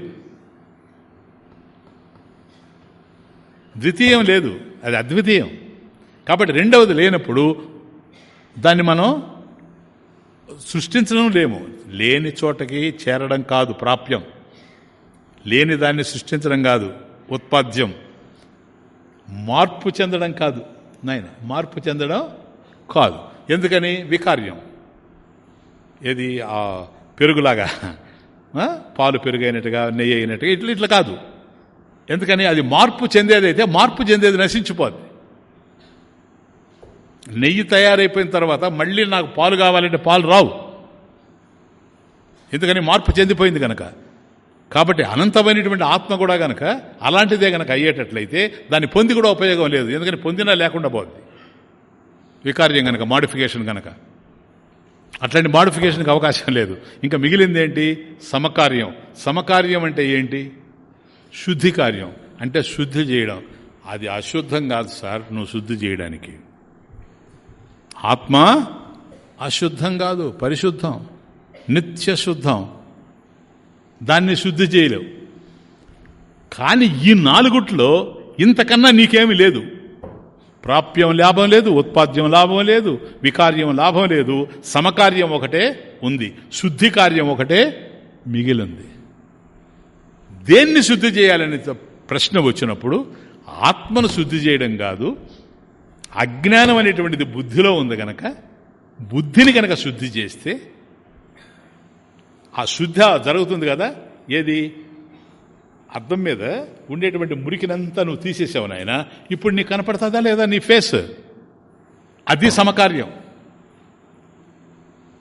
ద్వితీయం లేదు. అది అద్వితీయం. కాబట్టి రెండవది లేనప్పుడు దాన్ని మనం సృష్టించడం లేము. లేని చోటకి చేరడం కాదు ప్రాప్యం. లేని దాన్ని సృష్టించడం కాదు. ఉత్పాద్యం. మార్పు చెందడం కాదు. నాయన మార్పు చెందడం కాదు. ఎందుకని? వికార్యం. ఏది? ఆ పెరుగులాగా. పాలు పెరుగైనట్టుగా నెయ్యి అయినట్టుగా ఇట్లా ఇట్లా కాదు. ఎందుకని? అది మార్పు చెందేదైతే మార్పు చెందేది నశించిపోద్ది. నెయ్యి తయారైపోయిన తర్వాత మళ్ళీ నాకు పాలు కావాలంటే పాలు రావు. ఎందుకని? మార్పు చెందిపోయింది కనుక కాబట్టి అనంతమైనటువంటి ఆత్మ కూడా గనక అలాంటిదే గనక అయ్యేటట్లయితే దాన్ని పొంది కూడా ఉపయోగం లేదు. ఎందుకని పొందినా లేకుండా పోద్ది. వికార్యం కనుక మాడిఫికేషన్ కనుక అట్లాంటి మాడిఫికేషన్కి అవకాశం లేదు. ఇంకా మిగిలింది ఏంటి? సమకార్యం. సమకార్యం అంటే ఏంటి? శుద్ధి కార్యం. అంటే శుద్ధి చేయడం. అది అశుద్ధం కాదు సార్ నువ్వు శుద్ధి చేయడానికి. ఆత్మ అశుద్ధం కాదు పరిశుద్ధం. నిత్యశుద్ధం దాన్ని శుద్ధి చేయలేవు. కానీ ఈ నాలుగుట్లో ఇంతకన్నా నీకేమీ లేదు. ప్రాప్యం లాభం లేదు ఉత్పాద్యం లాభం లేదు వికార్యం లాభం లేదు సమకార్యం ఒకటే ఉంది శుద్ధి కార్యం ఒకటే మిగిలింది. దేన్ని శుద్ధి చేయాలని ప్రశ్న వచ్చినప్పుడు ఆత్మను శుద్ధి చేయడం కాదు అజ్ఞానం అనేటువంటిది బుద్ధిలో ఉంది కనుక బుద్ధిని కనుక శుద్ధి చేస్తే ఆ శుద్ధ జరుగుతుంది కదా? ఏది? అర్థం మీద ఉండేటువంటి మురికినంతా నువ్వు తీసేసావు నాయన. ఇప్పుడు నీకు కనపడుతుందా లేదా నీ ఫేస్? అది సమకార్యం.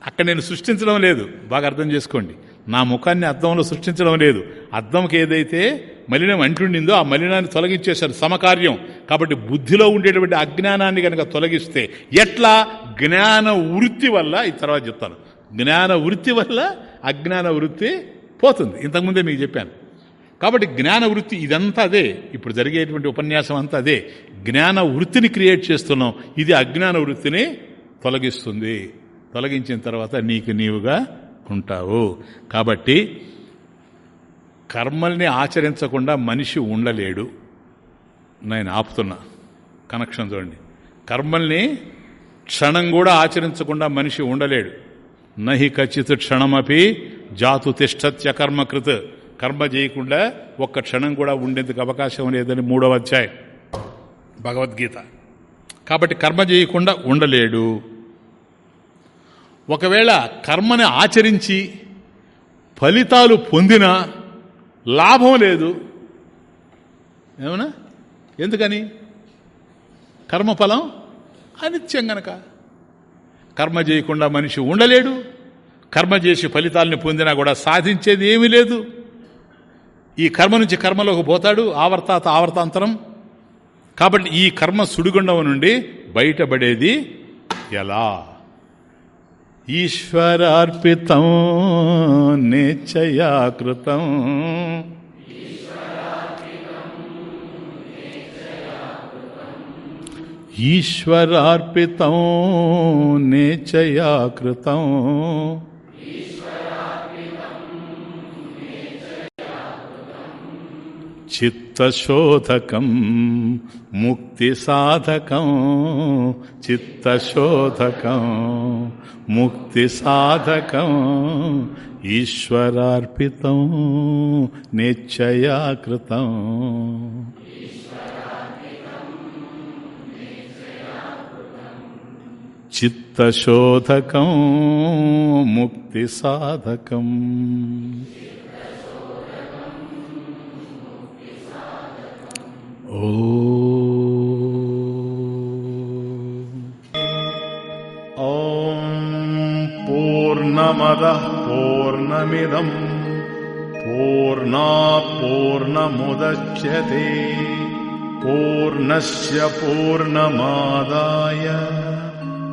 అక్కడ నేను సృష్టించడం లేదు. బాగా అర్థం చేసుకోండి. నా ముఖాన్ని అద్దంలో సృష్టించడం లేదు. అద్దంకి ఏదైతే మలినం అంటుండిందో ఆ మలినాన్ని తొలగించేశారు సమకార్యం. కాబట్టి బుద్ధిలో ఉండేటువంటి అజ్ఞానాన్ని కనుక తొలగిస్తే ఎట్లా? జ్ఞాన వృత్తి వల్ల. ఈ తర్వాత చెప్తాను. జ్ఞాన వృత్తి వల్ల అజ్ఞాన వృత్తి పోతుంది. ఇంతకుముందే మీకు చెప్పాను. కాబట్టి జ్ఞాన వృత్తి ఇదంతా అదే. ఇప్పుడు జరిగేటువంటి ఉపన్యాసం అంతా అదే. జ్ఞాన వృత్తిని క్రియేట్ చేస్తున్నాం. ఇది అజ్ఞాన వృత్తిని తొలగిస్తుంది. తొలగించిన తర్వాత నీకు నీవుగా ఉంటావు. కాబట్టి కర్మల్ని ఆచరించకుండా మనిషి ఉండలేడు. నేను ఆపుతున్నా. కనెక్షన్ చూడండి. కర్మల్ని క్షణం కూడా ఆచరించకుండా మనిషి ఉండలేడు. నహి ఖచ్చిత క్షణమపి జాతు తిష్టత్య కర్మకృత్. కర్మ చేయకుండా ఒక్క క్షణం కూడా ఉండేందుకు అవకాశం లేదని మూడవ అధ్యాయం. భగవద్గీత. కాబట్టి కర్మ చేయకుండా ఉండలేడు. ఒకవేళ కర్మని ఆచరించి ఫలితాలు పొందినా లాభం లేదు. ఏమన్నా? ఎందుకని? కర్మఫలం అనిత్యం గనక. కర్మ చేయకుండా మనిషి ఉండలేడు. కర్మ చేసి ఫలితాలను పొందినా కూడా సాధించేది ఏమీ లేదు. ఈ కర్మ నుంచి కర్మలోకి పోతాడు. ఆవర్తాత ఆవర్తాంతరం. కాబట్టి ఈ కర్మ సుడిగుండం నుండి బయటపడేది ఎలా? ఈశ్వరార్పితం నిశ్చయాకృతం. ईश्वरार्पितौ चित्तशोधक मुक्ति साधक चित्तशोधक मुक्ति साधक ईश्वरार्पितौ नेचया कृतौ चित्तशोधकं मुक्तिसाधकम्। ओ। पूर्णमदः पूर्णमिदम् पूर्णा पूर्णमुदच्यते पूर्णस्य पूर्णमादाय।